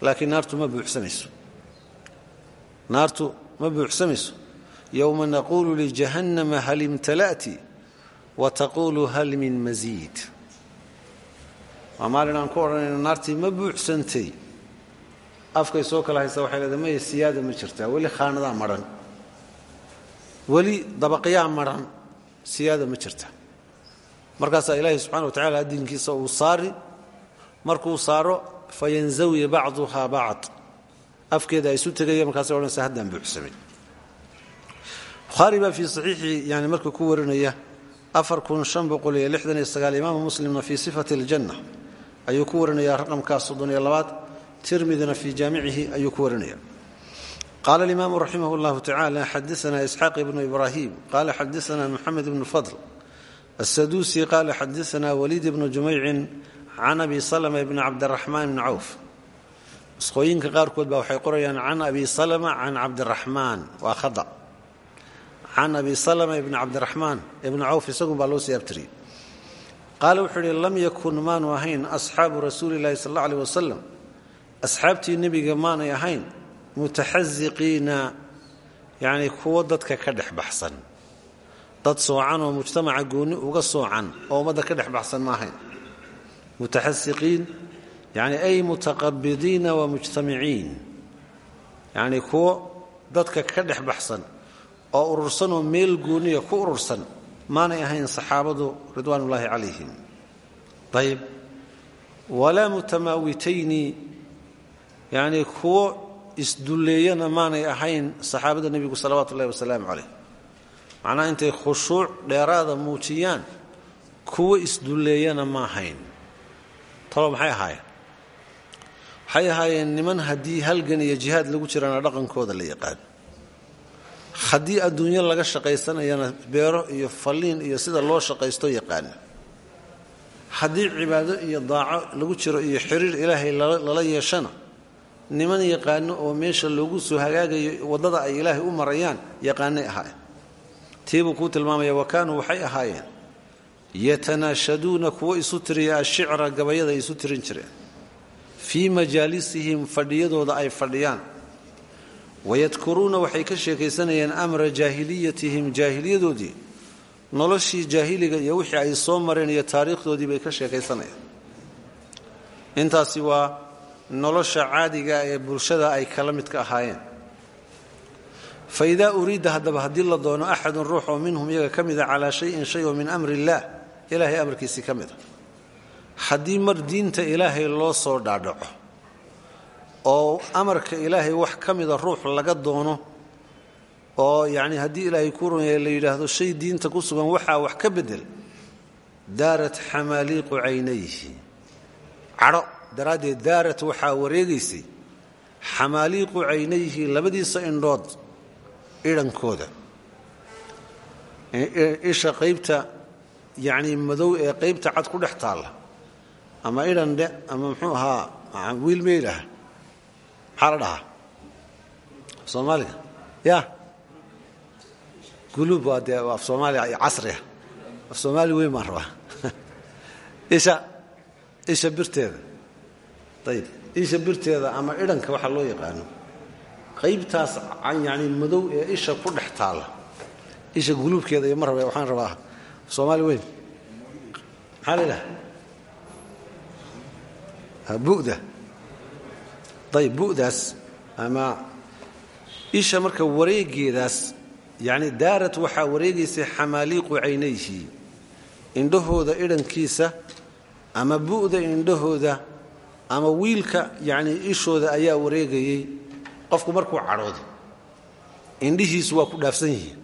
Laakiin naartu ma buuxsamayso naartu ma buuxsamayso yowma naquulu lijahannama hal imtala'ti wa taquulu hal min masiid waa maalin aan naartii ma buuxsantay. Afkay soo kala haysta waxay leedahay maya siyaada ma jirtaa? Weli khaanadaa madhan weli dabaqyaa madhan siyaada ma jirta markaasaa ilaahay subxana wa tacala diinkiisa uu saari markuu saaro fayanzawi bacduhaa bacd. Afkeeda ay isu tegaya markaasay odhanaysa haddaan buuxsamay bukhaari baa fii saxiixii yani markuu ku warinaya imaamu muslimna fii sifati aljanna ayuu ku warinaya raqamkaa soddon iyo labaad tirmidina fii jaamicihi ayuu ku warinaya. Qaala alimaamu raximah اllahu tacala xadaana isxaaq ibnu ibrahim qala xadaana moxamed ibnu fadl asaduusi qala xadaana waliid ibnu jumaycin can abi salma ibni cabdiraxmaan ibni cawf nusqooyinka qaarkood baa waxay qorayaan can abi salma can cabdiraxmaan waa khada can abi salma ibni cabdiraxmaan ibni cawf isagun baa loo sii abtiriyey qaala wuxuu idhi lam yakun maanu ahayn asxaabu rasuuli llahi sal alla aleh wasalam asxaabtii nebiga maanay ahayn mutaxasiqiina yacni kuwo dadka ka dhex baxsan dad soocan oo mujtamaca goonni uga soocan oo ummadda ka dhex baxsan ma ahayn mutaxasiqiin ay mutaqabidiina wa mujtamiciin yacni kuwo dadka ka dhex baxsan oo urursanoo meel gooniya ku urursan maanay ahayn saxaabadu ridwaanullaahi calayhim. Ayb walaa mutamaawitayni yacnii kuwo isdulleeyana maanay ahayn saxaabada nebigu salawaatu ullahi wasalaamu calayh macnaha intay khushuuc dheeraada muujiyaan kuwo isdulleeyana ma ahayn. Talo maxay ahaayeen? Waxay ahaayeen niman haddii halgan iyo jihaad lagu jirana dhaqankooda la yaqaan. Haddii adduunyo laga shaqaysanayana beero iyo falliin iyo sida loo shaqaysto yaqaana haddii cibaado iyo daaco lagu jiro iyo xiriir ilaahay lala yeeshana niman yaqaano oo meesha loogu soo hagaagayo waddada ay ilaahay u marayaan yaqaanay ahaayeen tiibuu kuu tilmaamaya wa kaanuu waxay ahaayeen yatanaashaduuna kuwo isu tiriya ashicra gabayada ay isu tirin jireen. Fii majaalisihim fadhiyadooda ay fadhiyaan. Wayadkuruuna waxay ka sheekaysanayeen amra jaahiliyatihim jaahiliyadoodii noloshii jaahiliga iyo wixii ay soo mareen iyo taariikhdoodii bay ka sheekaysanayaan intaasi waa nolosha caadiga ee bulshada ay kala midka ahaayeen fa idaa uriida haddaba haddii la doono axadun ruux minhum iyaga ka mida calaa shayin shay min amri illaah ilaahay amarkiisii ka mida. Haddii mar diinta ilaahay loo soo dhaadhaco oo amarka ilaahay wax ka mida ruux laga doono oo yacni haddii ilaahay ku rumeeya la yidhaahdo shay diinta ku sugan waxaa wax ka bedel daarat xamaaliiqu caynayhi. Cadho daraaddeed daarat waxaa wareegaysay xamaaliiqu caynayhi labadiisa indhood idhankooda isha qaybta yacnii madow ee qaybta cad ku dhex taalla. Ama idhandhe ama muxuu ahaa wiil meydhaha maxaa la dhahaa soomaaliga? Ya. Guluub waa dee af soomaaliya casriga af soomaali weyn baan rabaa. <laughs> Isha isha birteeda. Ayib isha birteeda ama idhanka waxaa loo yaqaano qaybtaas yani madow ee isha ku dhex isha guluubkeeda iyo ma raba waxaan rabaa soomaali weyn. Maxaa la yidhaha? Bu'da. Ama isha marka wareegeedaas yacni daarat waxaa wareegaysay xamaaliiqu caynayhi. Indhahooda idhankiisa ama bu'da indhahooda ama wiilka yacnii ishooda ayaa wareegayey qofku markuu cadhoodo. Indhihiisu waa ku dhaafsan yihiin.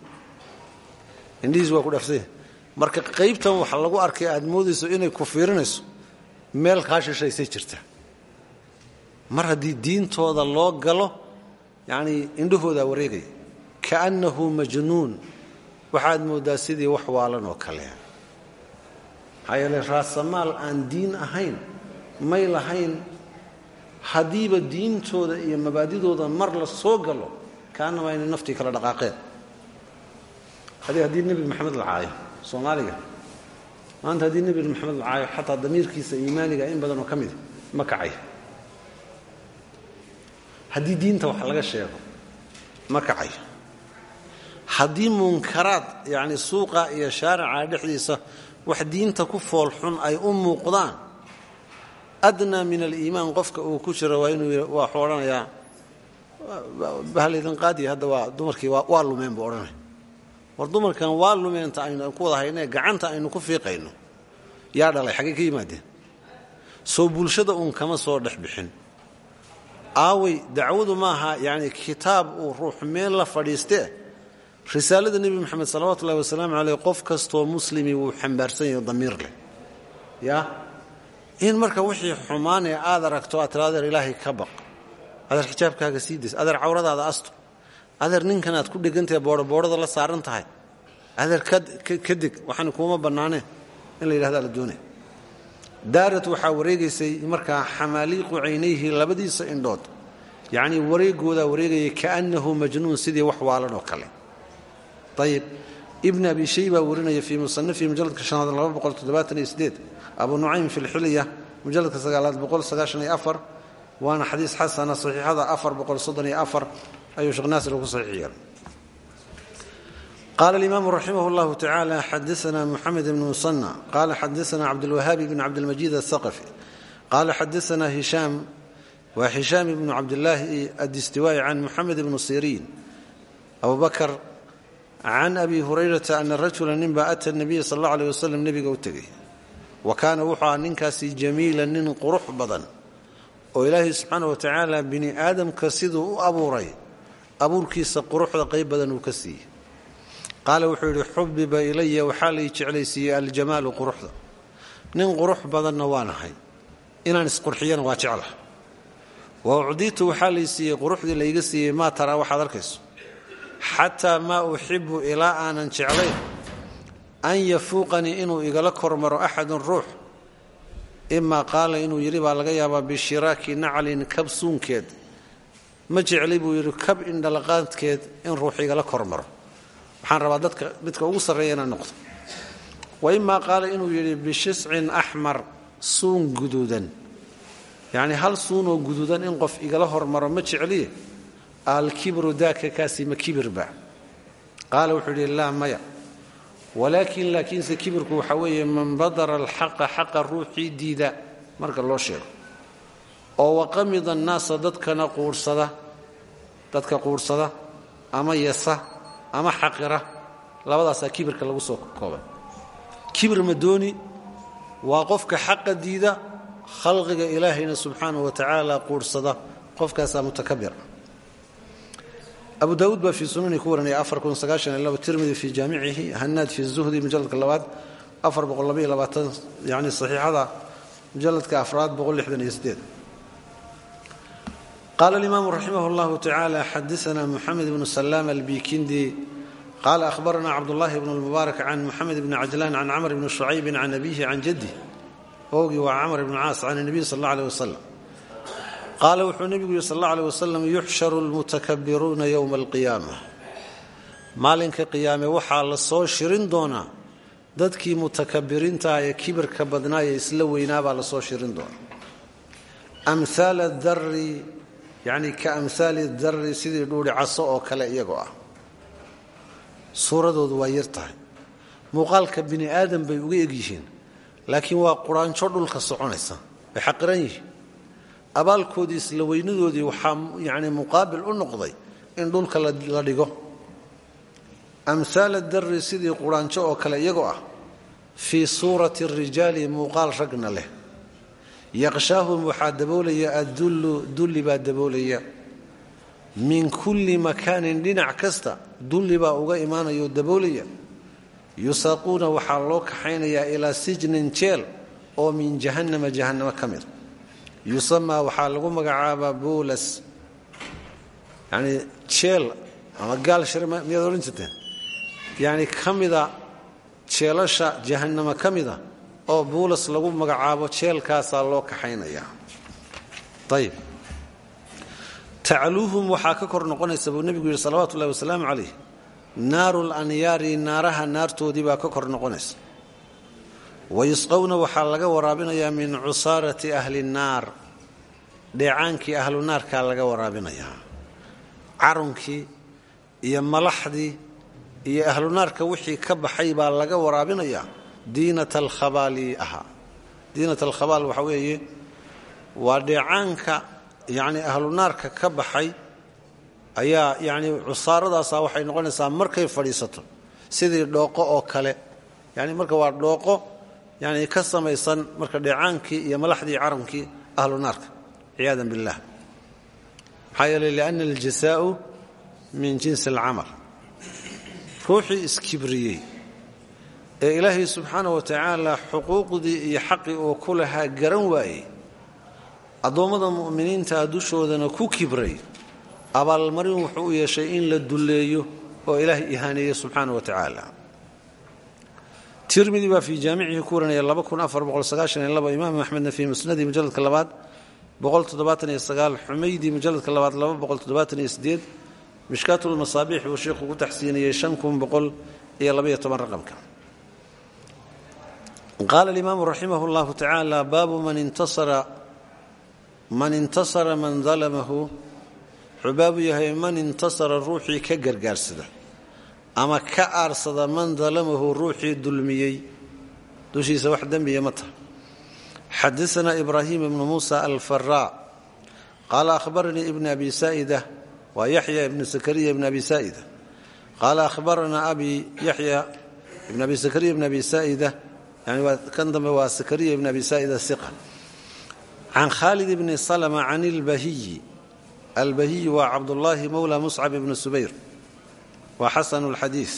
Indhihiisu waa ku dhaafsan yihiin. Marka qaybtan waxa lagu arkay aad moodayso inay ku fiirinayso meel kaa shishaysay jirta. Mar haddii diintooda loo galo yacnii indhahoodaa wareegaya kaannahu majnuun. Waxaad mooddaa sidii wax waalan oo kale. Maxaa yeele raasamaal aan diin ahayn may lahayn haddiiba diintooda iyo mabaadidooda mar la soo galo kaanama inay naftii kala dhaqaaqeen. Haddii haddii nebi maxamed la soomaaliga maanta haddii nebi maxamed la xataa damiirkiisa iimaaniga in badan oo ka mida ma kacay. Haddii diinta wax laga sheego ma kacayo haddii munkaraad yacni suuqa iyo shaarica dhexdiisa wax diinta ku fool xun ay u muuqdaan adnaa min aliimaan qofka uu ku jiro waa inuu waxuu odhanayaa bahalaydin qaadiya hadda waa dumarkii waa lumeen buu odhanaya war dumarkan waa lumeenta aynu ku wada haynee gacanta aynu ku fiiqayno yaa dhalay xaggay ka yimaadeen soo bulshada uun kama soo dhex bixin aaway dacwadu maaha yacni kitaab uu ruux meel la fadhiistee risaalada nebi moxamed salawatu ullahi wasalaamu caleyh qof kastoo muslimi wuu xambaarsan yahay damiir leh yaa in marka wixii xumaanee aad aragto aad tira adeer ilaahay ka baq. Adeer xijaabkaaga sii days adeer cawradaada asto adeer ninkan aad ku dhegantahay boodhoboodhada la saaran tahay. Adeer ka deg. Waxaan kuuma bannaaneen in la yidhahdaa la doonaya daarat waxaa wareegaysay markaa xamaaliiqu caynayhi labadiisa indhood. Yacnii wareegoodaa wareegayay kaannahu majnuun sidii wax waalan oo kale. Ayib ibn abi shayba warinaya fii musanifihi mujaladka hanaad abu nucaym fi lxilya mujaladka sagaalaad waana xadiis xasana saxiixada ayuu sheekh naasir ku saxiix yeelay qala اlimaamu raximah اllahu tacala xadaana muxamed bn musanى qala xadaana cabdاlwahaabi bn cabdilmajid aلthaqafi qala xadaana hishaam wa hishaam ibnu cabdillaahi addistiwaa'i can muxamed ibnu siriin abu bakr can abi hurayrata ana rajula ninbaa ata nabiya sal alla aleh wasalam nebiga u tegay wa kaana wuxuu aha ninkaasi jamiila nin qurux badan oo ilaahay subxaana wa tacaala bini aadamka siduu u abuuray abuurkiisa quruxda qayb badan uu ka siiyey. Qaala wuxuu yidhi xubiba ilaya waxaa lay jeclaysiiyey aljamaalu quruxda. Nin qurux badanna waanahay inaan isqurxiyana waa jeclah wa ucditu waxaa lay siiyey quruxdii layga siiyey maa taraa waxaad arkayso. Xataa maa uxibu ilaa aanan jeclayn an yafuuqanii inuu igala kormaro axadun ruux imaa qaala inuu yidhi baa laga yaabaa bishiraaki naclin kab suunkeed ma jeclay buu yidhi kab indhalaqaadkeed in ruux igala kormaro. Waxaan rabaa dadka midka ugu sarreeya noqdo. Wa imaa qaala inuu yidhi bishiscin axmar suun guduudan. Yacnii hal suunoo guduudan in qof igala hormaro ma jecliye? Alkibru daaka kaasi ma kibirba qaala wuxuu yidhi laa maya walaakin laakiinse kibirku waxaa weeye man badara alxaqa xaqa ruuxii diida marka loo sheego. Oo waqamida annaasa dadkana quudhsada dadka quudhsada ama yasa ama xaqira labadaasaa kibirka lagu soo koobay. Kibir madooni waa qofka xaqa diida khalqiga ilaahayna subxaanahu wa tacaala quudhsada qofkaasaa mutakabir abu daud baa fii sunani ku warinaya tirmidi fii jaamicihi hanaad fi zuhdi mujaladka labaad yani saxiixada mujaladka afraad qaala imaamu raximah llahu tacaala xadaana muxamed bnu salaam albikindi qaala ahbaranaa cabdulahi bn mubaarak can muxamed bni cajlaan can camr bni shucaybin can abiihi can jadih owgii waa camr bn caas can nabiy sal la aleh waslm qaala wuxuu nebigu yihi sal alla aleh wasalam yuxsharu lmutakabiruuna yowma alqiyaama maalinka qiyaame waxaa la soo shirin doonaa. Dadkii mutakabiriintaah ee kibirka badnaa ee isla weynaabaa la soo shirin doonaa. Amhaala dari yacni ka amhaali dari sidii dhuuri caso oo kale iyagoo ah. Suuradoodu waa yar tahay. Muuqaalka bini aadam bay uga egyihiin laakiin waa quraanjo dhulka soconaysa yihiin abaalkoodii isla weynadoodii waxaa yani muqaabil u noqday in dhulka la dhigo. Amhaala dari sidii quraanjo oo kale iyagoo ah fii suurati rijaali muuqaal ragna leh. Yaqshaahum waxaa daboolaya addullu dulli baa daboolaya. Min kulli makaanin dhinac kasta dulli baa uga imaanayao daboolaya. Yusaaquuna waxaa loo kaxaynayaa ilaa sijnin jeel oo min jahannama jahannamo ka mid yusamaa waxaa lagu magacaabaa buulas. Yani jeel ama gaal shir miyaad odhan jirteen? Yani ka mida jeelasha jahannama ka mida oo buulas lagu magacaabo jeelkaasaa loo kaxaynayaa. Ayib tacluuhum waxaa ka kor noqonaysa buu nebigu yidhi salawatu ullahi wasalaamu calayh. Naaru lanyaari naaraha naartoodii baa ka kor noqonaysa wayusqowna waxaa laga waraabinayaa min cusaarati ahli nnaar dheecaankii ahlu naarkaa laga waraabinayaa carunkii iyo malaxdii iyo ahlu naarka wixii ka baxay baa laga waraabinayaa diinat alkhabaali ahaa diinat alkhabaal waxaa weeye waa dheecaanka yacni ahlu naarka ka baxay ayaa yacni cusaaradaasaa waxay noqonaysaa markay fadhiisato sidii dhooqo oo kale yani marka waa dhooqo yani ka samaysan marka dheecaankii iyo malaxdii carankii ahlu naarka ciyaada billah. Maxaa yeeley lianna aljasaau min jinsi alcamal. Ruuxii iskibriyey ee ilaahay subxaana wa tacaala xuquuqdii iyo xaqii uu ku lahaa garan waayey addoommada mu'miniinta dushoodana ku kibray abaalmarin wuxuu u yeeshay in la dulleeyo oo ilaahay ihaaneeye subxaana wa tacaala tirmidi baa fii jaamicihi ku waranaya imaam axmedna fii musnadii mujaladka labaad xumaydi mujaladka labaad mishkaatulmasaabiix buu sheikhu ku taxsiiniyey raqamka. Qaala alimaamu raximah اllahu tacaala baabu man intasara man dalamahu wuxuu yahay man intasara ruuxii ka gargaarsada ama ka aarsada man dalamahu ruuxii dulmiyey dushiisa wax dembiya ma taha xadaanaa ibraahim ibnu muusa alfaraa qaala ahbaranii ibn abi saa'ida waa yaxya ibnu sakariya ibn abi saa'ida. Qaala ahbaranaa abi yaxya ibn abi sakariya ibn abi saa'ida yani kan dambe waa sakariya ibn abi saa'ida iqa can khaalid ibni salma can ilbahiyi. Albahiyi waa cabdullaahi mowla muscab ibni subayr waa xasanu lxadiid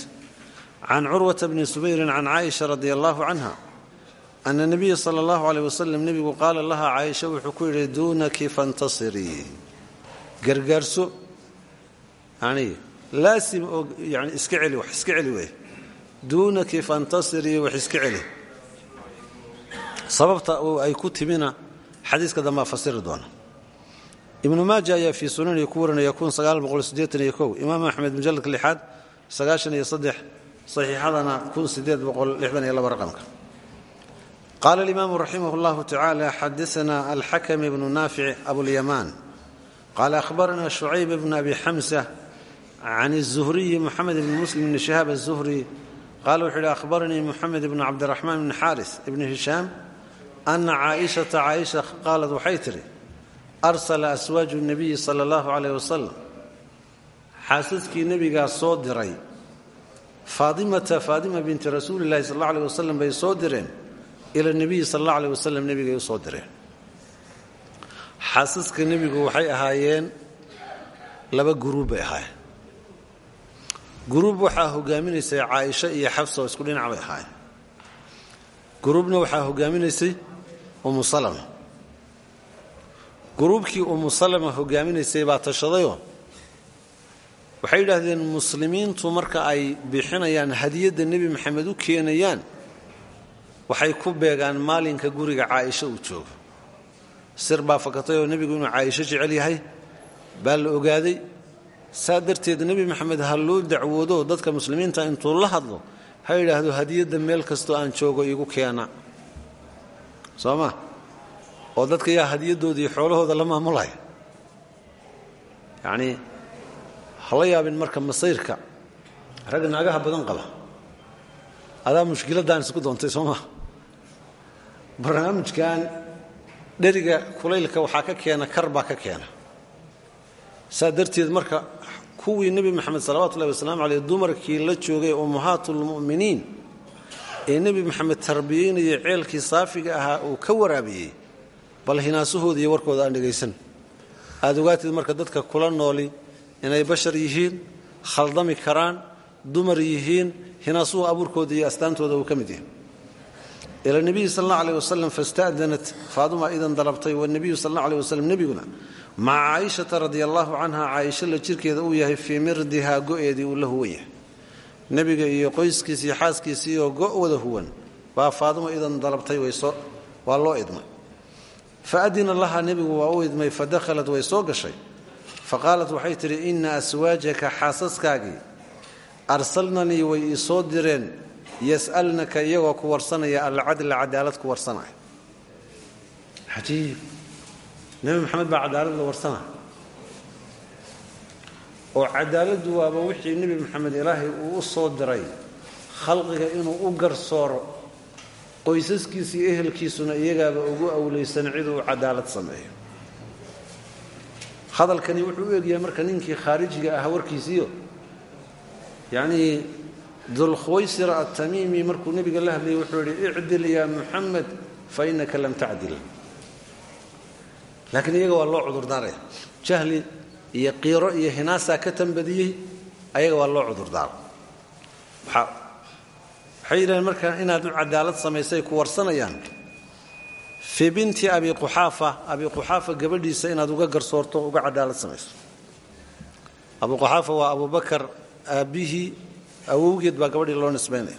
can curwata bni subayrin can caaisha radi allahu canha ana nabiya sala allahu aleyh wasalam nebigu qaala laha caaisha wuxuu ku yidhi duunaki fantasirii gargaarso yani laasim oo yani iska celi wax iska celi wey. Duunaki fantasirii wax iska celi. Sababta ay ku timina xadiiska dambaa fasiri doona ibnu maaja ayaa fii sunanihi ku warinaya imaam axmed mujalladka lixaad saxiixadana raqamka qaala alimaamu raximah اllahu tacaala xadaana alxakm ibnu naafic abulyamaan qaala ahbarana shucayb bn abi xamsa can الzuhriyi muxamed bn muslim bn shihaab الzuhri qaala wuxuu yidhi ahbaranii muxamed bn cabdiraxmaan bn xaaris ibn hishaam ana caaishata caaisha qaalad waxay tidhi arsala aswaaju nabiyi sala allahu calayh wasalam xaasaskii nebigaa soo diray. Faadimata faadima binti rasuuli llahi sal alla aleh wasalam bay soo direen. Ila nebiyi sal alla aleh wasalam nebigay u soo direen. Xaasaska nebigu waxay ahaayeen laba guruub bay ahaayeen. Guruub waxaa hogaaminaysay caaisha iyo xafsa oo isku dhinac bay ahaayeen guruubkii umu salama hogaaminaysay baa tashadayoo waxay yidhaahdeen muslimiintu marka ay bixinayaan hadiyadda nebi maxamed u keenayaan waxay ku beegaan maalinka guriga caaisho uu joogo. Sir baa fakatay oo nebigu inuu caaisho jecel yahay. Baa la ogaaday saa darteed nebi maxamed ha loo dacwoodo dadka muslimiinta intuu la hadlo ha yidhaahdo hadiyadda meel kastoo aan joogo igu keena. Soo ma oo dadka yaa hadiyadoodii xoolahooda la maamulaya yacnii hala yaabin marka masayrka ragga naagaha badan qaba. Adaa mushkiladaan isku doontay soo maa barnaamijkan dheriga kulaylka waxaa ka keena kar baa ka keena. Saa darteed marka kuwii nebi moxamed salawatu ullahi wasalaamu caleyh dumarkii la joogay ummahaatulmu'miniin ee nebi maxamed tarbiyeynaya ceelkii saafiga ahaa uu ka waraabiyey bal hinaasahooda iyo warkooda aan dhegaysan. Aad ogaatid marka dadka kula nooli inay bashar yihiin khaldami karaan dumar yihiin hinaasuhu abuurkooda iyo astaantooda uu ka mid yahay. Ila nebiyi sal alla aleh wasalam fasta'danat faaduma idan dalabtay wanebiyu sal alla aleh wasalam nebiguna maca caaishata radia canha caaisho la jirkeeda uu yahay fii mirdihaa go'eedii uu la huwan yahay. Nebiga iyo qoyskiisii xaaskiisii oo go' wada huwan baa faaduma idan dalabtay waa loo idmay faadina laha nebigu waa u idmay fadakhalat way soo gashay faqaalat waxay tidhi inna aswaajaka xaasaskaagii arsalnanii way ii soo direen yas'alnaka iyagoo ku warsanaya alcadla cadaalad ku warsanaya cajiib nebi maxamed baa cadaalad la warsanaya oo cadaaladdu waaba wixii nebi maxamed ilaahay uu u soo diray khalqiga inuu u garsooro qoysaskiisa iyo ehelkiisuna iyagaaba ugu awlaysan ciduu cadaalad sameeyo. Hadalkani wuxuu u marka ninkii khaarijiga ahaa warkiisiiyo yacnii dulkhuwaysira atamiimi markuu nebiga la hadlayay wuxuu yidhi icdil yaa muxamed fa innaka lam tacdil. Laakiin iyaga waa loo cudurdaaraya. Jahli iyo qiiro iyo hinaasaa ka tambadiyey ayaga waa loo cudurdaara waxay yidhaheen marka inaad cadaalad samaysay ku warsanayaan. Fii binti abi quxaafa abi quxaafa gabadhiisa inaad uga garsoorto uga cadaalad samayso. Abu quxaafa waa abubakar aabbihii awowgeed baa gabadhii loo nisbaynaya.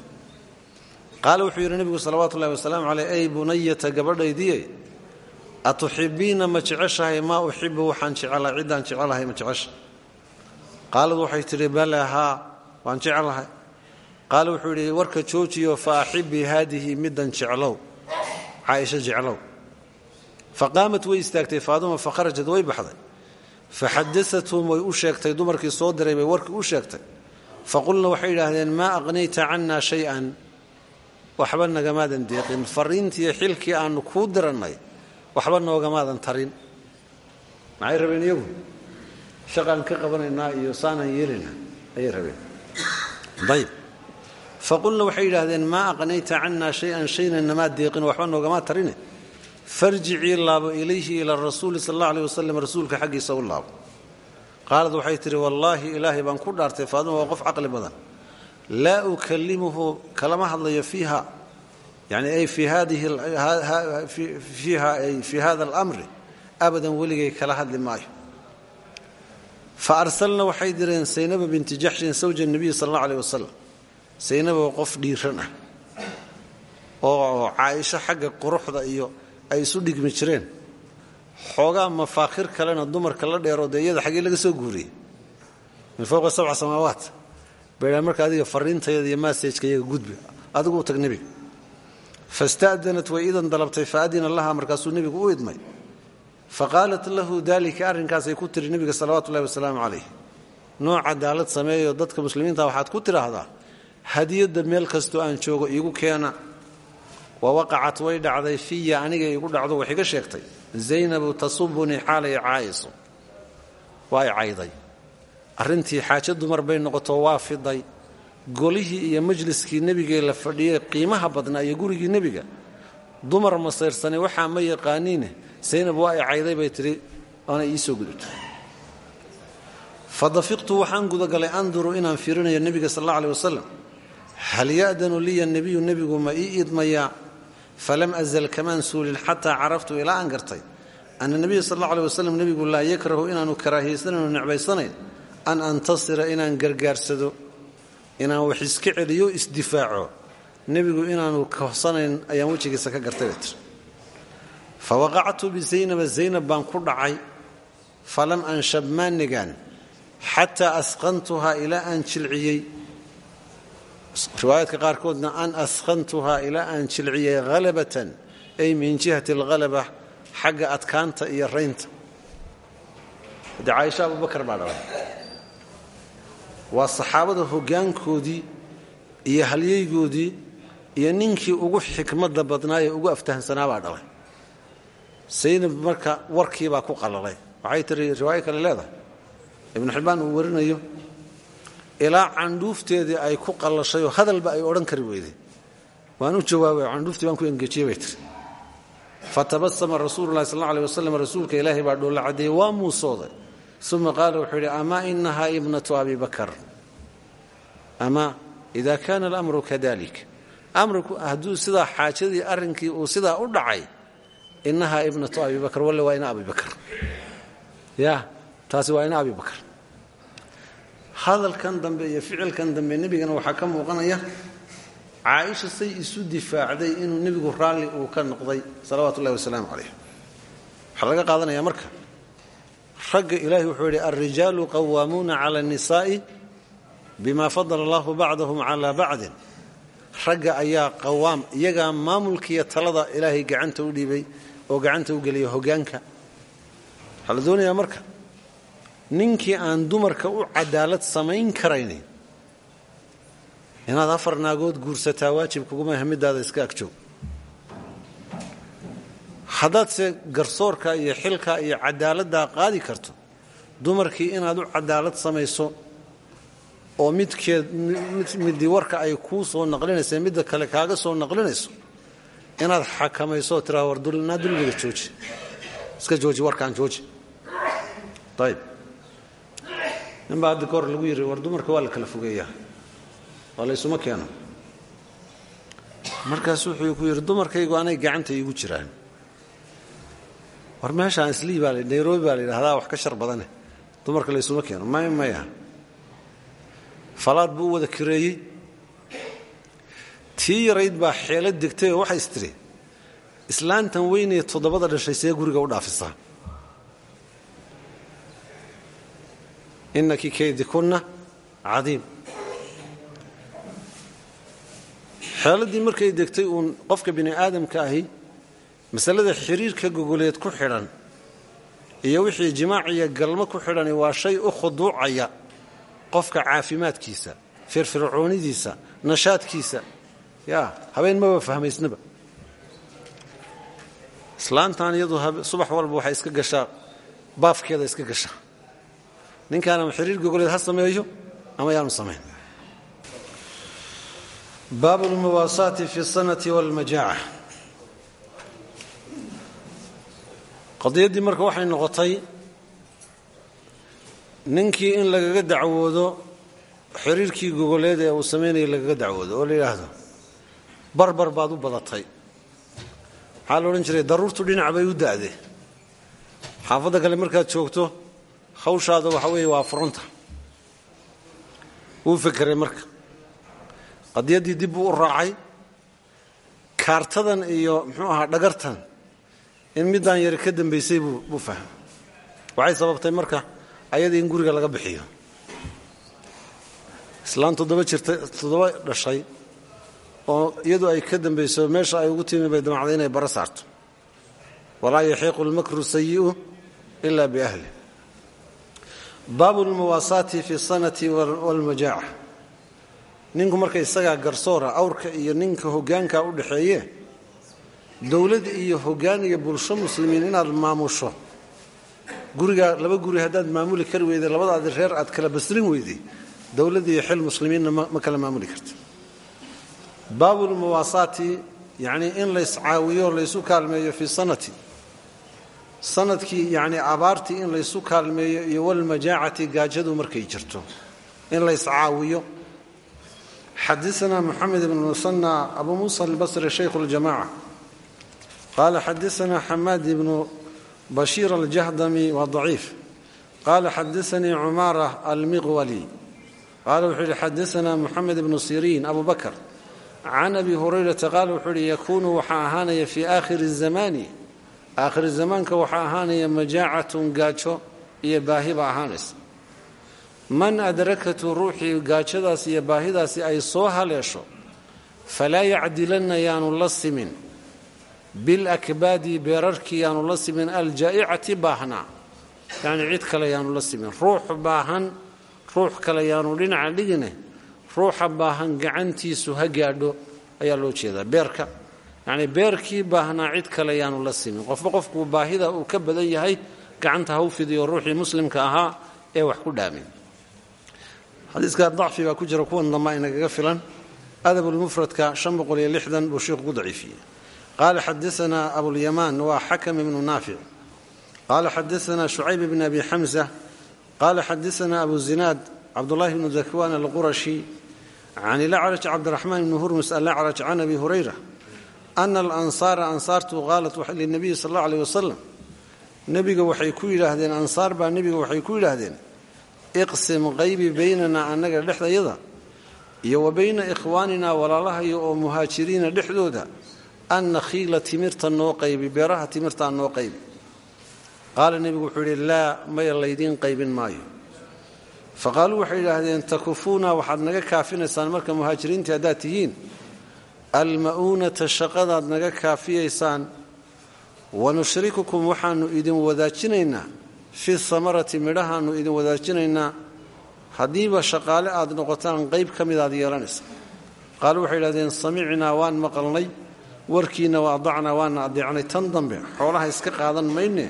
Qaale wuxuu yidhi nebigu salawaatu ullahi wasalaamu caleyh ay bunayata gabadhaydiye atuxibiina ma jeceshahay? Maa uxibu waxaan jecelahay ciddaan jecelahay ma jecesha qaalad waxay tidhi bala waan jecelahay qaale wuxuu yidhi warka joojiyo fa axibii haadihi middan jeclow. Caaisha jeclow. Faqaamat way istaagtay faaduma fakharajad way baxday. Faxadaathum way u sheegtay dumarkii soo diray bay warkii u sheegtay. Faqulna waxay yidhaahdeen maa aqnayta cannaa shay-an? Waxba nagamaadan deeqin fariintiiyo xilkii aannu kuu dirannay waxba noogamaadan tarin. Maxay rabeen iyagu? Shaqaan ka qabanaynaa iyo saanaan yeelaynaa ayay rabeen. Ayb faqulna waxay yidhaahdeen maa aqnayta cannaa shay-an shayna namaa deeqin waxba noogamaa tarine farjicii laabo ilayhi ila rasuuli sal alla aleh wasalam rasuulka xaggiisa u laabo waxay tidhi wallaahi ilaahay baan ku dhaartay faadima waa qof caqli badan laa ukalimuhu kalama hadlayo fiiha yani ay fiiha ay fii hada alamri abadan weligay kala hadli maayo fa arsalna waxay direen saynaba binti jaxshin sawja nebiyi sal alla aleh saynaboo qof dhiiran ah oo caaisho xagga quruxda iyo ay isu dhigmi jireen. Xoogaa mafaakhir kalena dumarka la dheeroo dee laga soo guuriyey. Min fowqa sabca samaawaat. Baydhaan marka adiga fariintayada iyo maasajka iyaga gudbi. Adigu u tag nebiga fasta'danat way idan dalabtay faadina laha markaasuu nebigu u idmay. Faqaalat lahu daalika arrinkaasay ku tiri nebiga salawaatu ullahi wasalaamu calayh nooc cadaalad sameeyo dadka muslimiinta waxaad ku tidhaahdaa hadiyadda meel kastoo aan joogo iigu keena. Wa waqacat way dhacday fiya aniga igu dhacdo wax iga sheegtay. Zaynabu tasubunii xaalay caayiso waa y cayday arrintii xaajo dumar bay noqoto waa fiday. Golihii iyo majliskii nebigee la fadhiyey qiimaha badnaa iyo gurigii nebiga. Dumar masayrsani waxaa ma yaqaaniine? Zaynab waa cayday bay tidhi oona ii gudubtay fadafiqtu waxaan gudagalay anduru inaan fiirinayo nebiga sal alla aleh hal ya'danu liya nebiyu nebigu ma ii idmayaa falam azal kamaan suulin xataa caraftu ilaa aan gartay ana nebiya sal alla aleh wasalam nebigu laa yakrahu inaanu karaahiysanayn necbaysanayn an antasira inaan gargaarsado inaan wax iska celiyo isdifaaco nebigu inaanu kohsanayn ayaan wejigiisa ka gartay bay tiri fa waqactu bizaynaba zaynab baan ku dhacay falam anshab maa negaan xataa asqantuhaa ilaa aan jilciyey riwaayaadka qaarkoodna an asqantuhaa ilaa aan jilciyey halabatan ay min jihati alhalaba xagga adkaanta iyo raynta haddee caaisha abubakar baa dhalay waa saxaabada hoggaankoodii iyo halyeygoodii iyo ninkii ugu xikmadda badnaayee ugu aftahansanaa baa dhalay saynab marka warkiibaa ku qalalay. Waxay tiri riwaayo kale leedahay? Ibnu xibbaan uu warinayo ilaa candhuufteedii ay ku qallashayoo hadalba ay odhan kari weyday waan u jawaabay candhuuftii baan ku engejiyey bay tiri fatabasama rasuululahi sal aleh wasalam rasuulka ilaahay baa dhoolla caddeeyey waa muusooday. Uma qaala wuxuu yidhi amaa inahaa ibnatu abi bakar? Ama ida kaana alamru kadalik. Amriku hadduu sidaa xaajadii arrinkii uu sidaa u dhacay inahaa ibnatu abi bakar walle waa ina abi bakar. Ya taasi waa ina abi bakar hadalkan dambe iyo ficilkan dambe nebigana waxaa ka muuqanaya caaisha say isu difaacday inuu nebigu raalli uu ka noqday salawaatu ullahi wasalaamu calayh. Waxaa laga qaadanaya marka ragga ilaahi wuxuu yidhi alrijaalu qawaamuuna cala annisaa'i bima fadala allahu bacdahum calaa bacdin. Ragga ayaa qawaam iyagaa maamulkiiyo talada ilaahay gacanta u dhiibay oo gacanta u geliya hoggaanka waxaa la marka ninkii aan dumarka u cadaalad samayn karaynin inaad afar naagood guursataa waajib kuguma hamidaada iska agjoog. Haddaadse garsoorka iyo xilka iyo cadaaladdaa qaadi karto dumarkii inaad u cadaalad samayso oo midkeed midii warka ay kuu soo naqlinaysa midda kale kaaga soo naqlinayso inaad xakamayso tiraa war naa dulmiga jooji. Iska jooji warkaan jooji. Ayb ninbaa hadda kahor lagu yidhi war dumarka waa la kala fogeeyaa waa laysuma keeno. Markaasu wuxuu ku yidhi dumarkaygu anay gacanta iigu jiraan. War meeshaan islii baa nairobi baa la wax ka shar badane. Dumarka laysuma keeno. May maya. Falaad buu u wada kireeyey. Tii yarayd baa xeelo degtay oo istiri islaantan weynee toddobada dhashay see guriga u dhaafisaa inaki kaydikunna cadiim xeeladii markay degtay uun qofka bini aadamka ahi masalada xiriirka gogoleed ku xidhan iyo wixii jimaac iyo galmo ku xidhani waa shay u khuduucaya qofka caafimaadkiisa firfircoonidiisa nashaadkiisa ya habeen maba fahmaysnaba islaantan iyadu subax walba waxay iska gashaa baafkeeda iska gashaa ninkaan ama xiriir gogoleed ha sameeyo ama yaanu samayn. Baab lmuwaasaati fi sanati wاlmajaaca qadiyaddii marka waxay noqotay ninkii in lagaga dacwoodo xiriirkii gogoleed ee uu samaynaya lagaga dacwoodo oo la yidhaahdo barbar baad u badatay. Maxaa la odhan jiray daruurtu dhinac bay u da'de. Xaafadda kale markaad hawshaada waxa weeye waa furunta. Wuu fekeray marka. Qadiyaddii dib u raacay. Kaartadan iyo muxuu ahaa dhagartan in middaan yari ka dambaysay buu fahmay. Waxay sababtay marka ayadii in guriga laga bixiyo. Islaan toddoba jirta toddoba dhashay oo iyadu ay ka dambayso meesha ay ugu timi bay damacday inay bara saarto walaa yaxiiqu lmakru sayi'u ila biahli baabu lmuwaasaati fi sanati walmajaaca ninku marka isagaa garsoora awrka iyo ninka hoggaankaa u dhaxeeye dowlad iyo hoggaan iyo bulsho muslimiin inaad maamusho. Gurigaa laba guri haddaad maamuli kari weyday labadaadi reer aad kala basrin weyday dowlad iyo xil muslimiinna ma kala maamuli karta. Baabulmuwaasaati yacnii in layscaawiyo laysu kaalmeeyo fii sanati sanadkii yacnii abaartii in laysu kaalmeeyo iyo walmajaacati gaajadu markay jirto in layscaawiyo xadaثna mxamed bn musanى abu musa albasri shaykhu اljamaca qala xadaثna xamaad ibnu bashiir aljahdami waa ضaciif qala xadaثanii cumaara almiqwali qala wuxuu yihi xadaثna muxamed ibnu siriin abu bakr can abi hurayrata qaala wuxuu yihi yakunu waxaa ahaanaya fii aakhiri الzamani aakhiri zamaanka waxaa ahaanaya majaacatun gaajo iyo baahi ba ahaanaysa. Man adrakatu ruuxii gaajadaas iyo baahidaasi ay soo haleesho falaa yacdilanna yaanu la simin. Bilakbaadi beerarkii yaanu la simin aljaa'icati baahnaa. Yacnii cid kale yaanu la simin. Ruux baahan ruux kale yaanu dhinaca dhigine ruuxa baahan gacantiisu ha gaadho ayaa loo jeedaa. Beerka yacnii beerkii baahnaa cid kale yaanu la simin qofba qofkuu baahida uu ka badan yahay gacanta ha u fidiyo ruuxii muslimka ahaa ee wax ku dhaamin. Xadiiska dacfi baa ku jira kuwan damba inagaga filan. Adabulmufradka buu sheikhu ku daciifiyey. Qaala xadaana abulyamaan waa xakam ibnu naafic. Qaala xadaana shucayb bn abi xamsa qaala xadaana abu zinaad cabdulahi bnu dakwan alqurashi. Can ilacraj cabdiraxmaan bni hurmus alacraj can abi hurayra ana alansaara ansaartu qaalat linabiyi sal alla aleh wasalam nebiga waxay ku yidhaahdeen ansaar baa nebiga waxay ku yidhaahdeen iqsim qaybi baynanaa annaga dhexdayada iyo wa bayna ikhwaaninaa walaalahayo oo muhaajiriina dhexdooda an nakhiila timirta noo qaybi beeraha timirtaa noo qaybi qaala nebigu wuxuu yidhi laa maya laydiin qaybin maayo fa qaaluu waxay yidhaahdeen takufuuna waxaad naga kaafinaysaan marka muhaajiriintii haddaad tihiin alma'uunata shaqadaad naga kaafiyaysaan wanushrikukum waxaanu idin wadaajinaynaa fi samarati midhahaannu idin wadaajinaynaa haddiiba shaqaale aad noqotaan qayb ka midaad yeelanaysa. Qaalu waxay idhahdeen samicnaa waan maqalnay warkiina wa adacnaa waana adeecnay tan dambe xoolaha iska qaadan mayne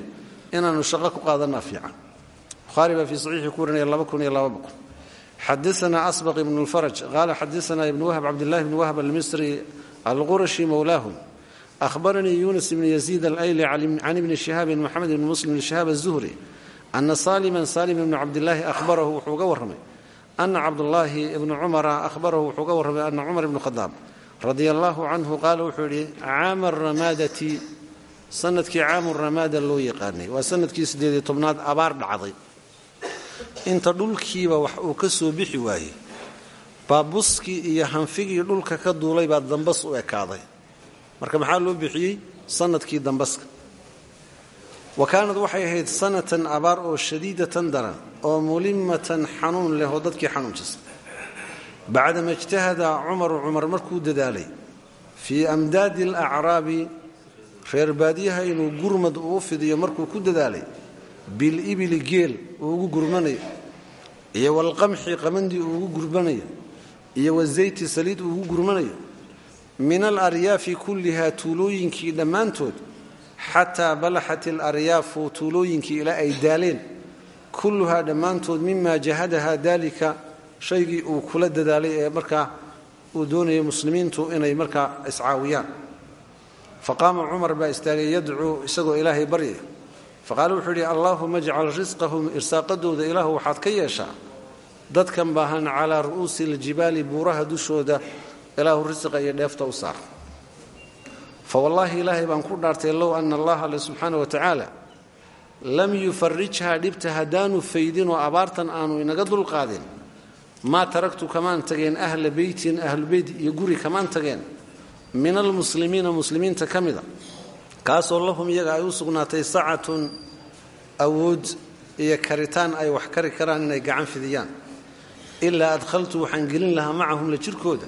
inaannu shaqo ku qaadanaa fiican. Bukhaari baa fii saxiixii ku warinaya xadaana asbaq ibnu lfaraj qaala xadaana ibnu wahb cabdillahi bni wahb almisri alqurashi mowlaahum ahbaranii yunas bn yaziid alayli can ibni shihaabin moxamed bni muslim bni shihaab azuhri ana saliman salim ibnu cabdilaahi ahbarahu wuxuu uga warramay ana cabdulaahi ibnu cumara ahbarahu wuxuu uga warramay ana cumar ibnu khadaab radia allaahu canhu qaala wuxuu yidhi caama ramaadati sannadkii caamu ramaada loo yaqaanay waa sannadkii siddeediyo tobnaad abaar dhacday inta dhulkiiba wax uu ka soo bixi waayey baabuskii iyo hanfigii dhulka ka duulay baa dambas u ekaaday. Marka maxaa loo bixiyey? Sanadkii dambaska. Wa kaanad waxay ahayd sanatan abaar oo shadiidatan daran oo mulimatan xanuun leh oo dadkii xanuunjisa bacdama ijtahada cumaru cumar markuu dadaalay fii amdaadi alacraabi reer baadiyaha inuu gurmad uu fidiyo markuu ku dadaalay bilibili geel uu ugu gurmanayo iyo walqamxi qamandii uu ugu gurmanayo iyo wazayti saliid uu ugu gurmanayo min alaryaafi kullihaa tuulooyinkii dhammaantood xataa balaxat alaryaafu tuulooyinkii ilaa ay daaleen kulluhaa dhammaantood mima jahadaha daalika shaygii uu kula dadaalay ee markaa uu doonayay muslimiintu inay markaa iscaawiyaan faqaama cumar baa istaagay yadcuu isagoo ilaahay baryaya faqaale wuxuu yidhi allaahuma ajcal risqahum irsaaqadooda ilaahu waxaad ka yeeshaa dadkan baahan calaa ru'uusi aljibaali buuraha dushooda ilaahu risqa iyo dheefta u saar. Fa wallaahi ilaahay baan ku dhaartay low ana allaha alle subxaana wa tacaala lam yufarijhaa dhibta haddaanu faydin oo abaartan aanu inaga dulqaadin maa taraktu kamaan tageen ahla beytin ahlubeyt iyo guri kamaan tageen. Min almuslimiina muslimiinta ka mida kaasoo lahum iyaga ay u sugnaatay sacatun awood iyo karitaan ay wax kari karaan inay gacan fidiyaan. Ilaa adkhaltu waxaan gelin lahaa macahum la jirkooda.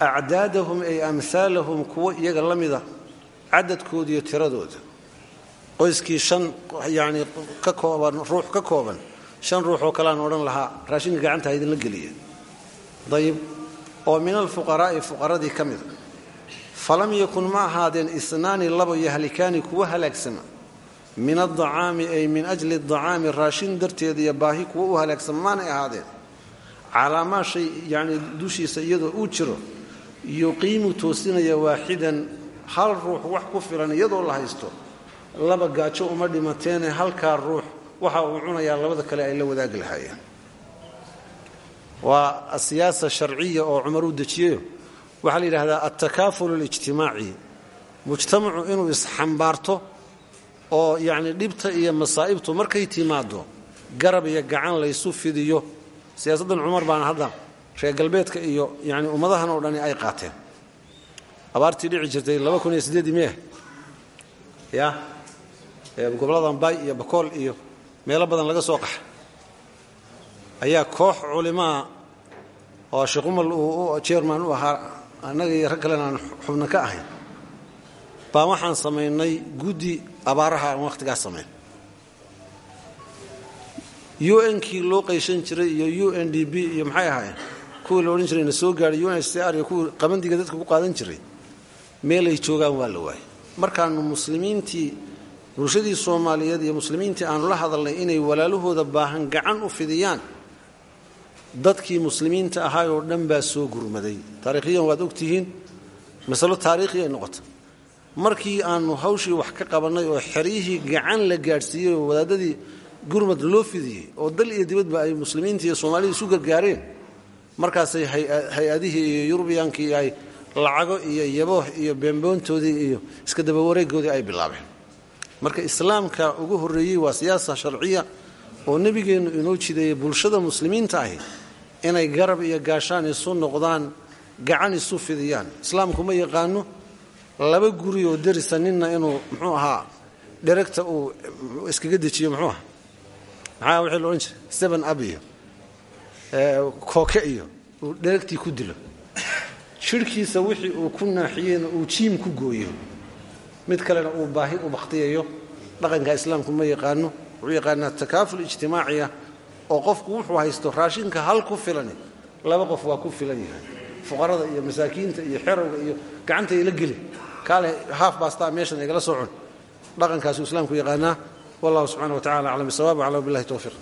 Acdaadahum ay amhaalahum kuwo iyaga la mida cadadkooda iyo tiradooda. Qoyskii shan yacnii ka kooban ruux ka kooban shan ruux oo kaleaan odhan lahaa raashinka gacanta idinla geliya. Dayib. Oo min alfuqaraa'i fuqaradii ka mida falam yakun ma ahaadeen isnaani labo yahlikaani kuwa halaagsama. Min adacaami ay min ajli adacaami raashin darteeda iyo baahi kuwa u halaagsama maanay ahaadeen. Calaa maa shay yacnii dushiisa iyadoo uu jiro yuqiimu toosinaya waaxidan hal ruux wax ku filan iyadoo la haysto laba gaajo uma dhimateene halkaa ruux waxa uu cunayaa labada kale ay la wadaagi lahaayeen. Waa asiyaasa sharciya oo cumar uu dejiyeyo waxaa la yidhahdaa altakaaful alijtimaaci mujtamacu inuu isxambaarto oo yacni dhibta iyo masaa'ibtu markay timaaddo garab iyo gacan laysu fidiyo. Siyaasaddan cumar baana hadda reer galbeedka iyo yani ummadahan oo dhani ay qaateen. Abaartii dhici jirtay ya gobolladan bay iyo bakool iyo meelo badan laga soo qaxa ayaa koox culimaa oo sheekh umar uu ahaa annaga iyo rag kalena aan xubno ka ahayn baa waxaan samaynay guddi abaaraha aan wakhtigaa samayn. U n loo qayshan jiray iyo u n d b iyo maxay ahaayeen kuwii la odhan jiray na soo gaadhay u n r iyo kuwii qabandiga dadka ku qaadan jiray meelay joogaan waa la waayay. Markaannu muslimiintii bulshadii soomaaliyeed iyo muslimiintii aanu la hadalnay inay walaalahooda baahan gacan u fidiyaan dadkii muslimiinta ahaay oo dhan baa soo gurmaday. Taariikhiyan waad ogtihiin masalo taariikhi ay noqota markii aanu hawshii wax ka qabannay oo xeryihii gacan la gaadhsiiyey oo wadaadadii gurmad loo fidiyey oo dal iyo dibadba ay muslimiinta iyo soomaalida isu gargaareen markaasay hay'adihii iyo yurubiyankii ay lacago iyo yabooh iyo beemboontoodii iyo iska dabawareegoodii ay bilaabeen. Marka islaamka ugu horreeyey waa siyaasa sharciya oo nebigeennu inoo jideeyey bulshada muslimiinta ahi inay garab iyo gaashaan isu noqdaan gacan isu fidiyaan. Islaamku ma yaqaano laba guri oo derisa ninna inuu muxuu ahaa dheregta uu iskaga dejiyo muxuu aha maxaa wixii la odhan jiray? Seven ab iyo kooke iyo uu dheregtii ku dilo. Jidhkiisa wixii uu ku naaxiyeyna uu jiim ku gooyo. Mid kalena uu baahi u bakhtiyayo. Dhaqanka islaamku ma yaqaano wuxuu yaqaanaa takaaful ijtimaaciya oo qofku wuxuu haysto raashinka hal ku filani laba qof waa ku filan yahay. Fuqarada iyo masaakiinta iyo xerowga iyo gacanta ila geli. Kaale haaf baastaa meeshan igala soo cun dhaqankaasuu islaamku yaqaanaa wallahu subxana wa tacala aclam bisawaab aclam billahi towfiiq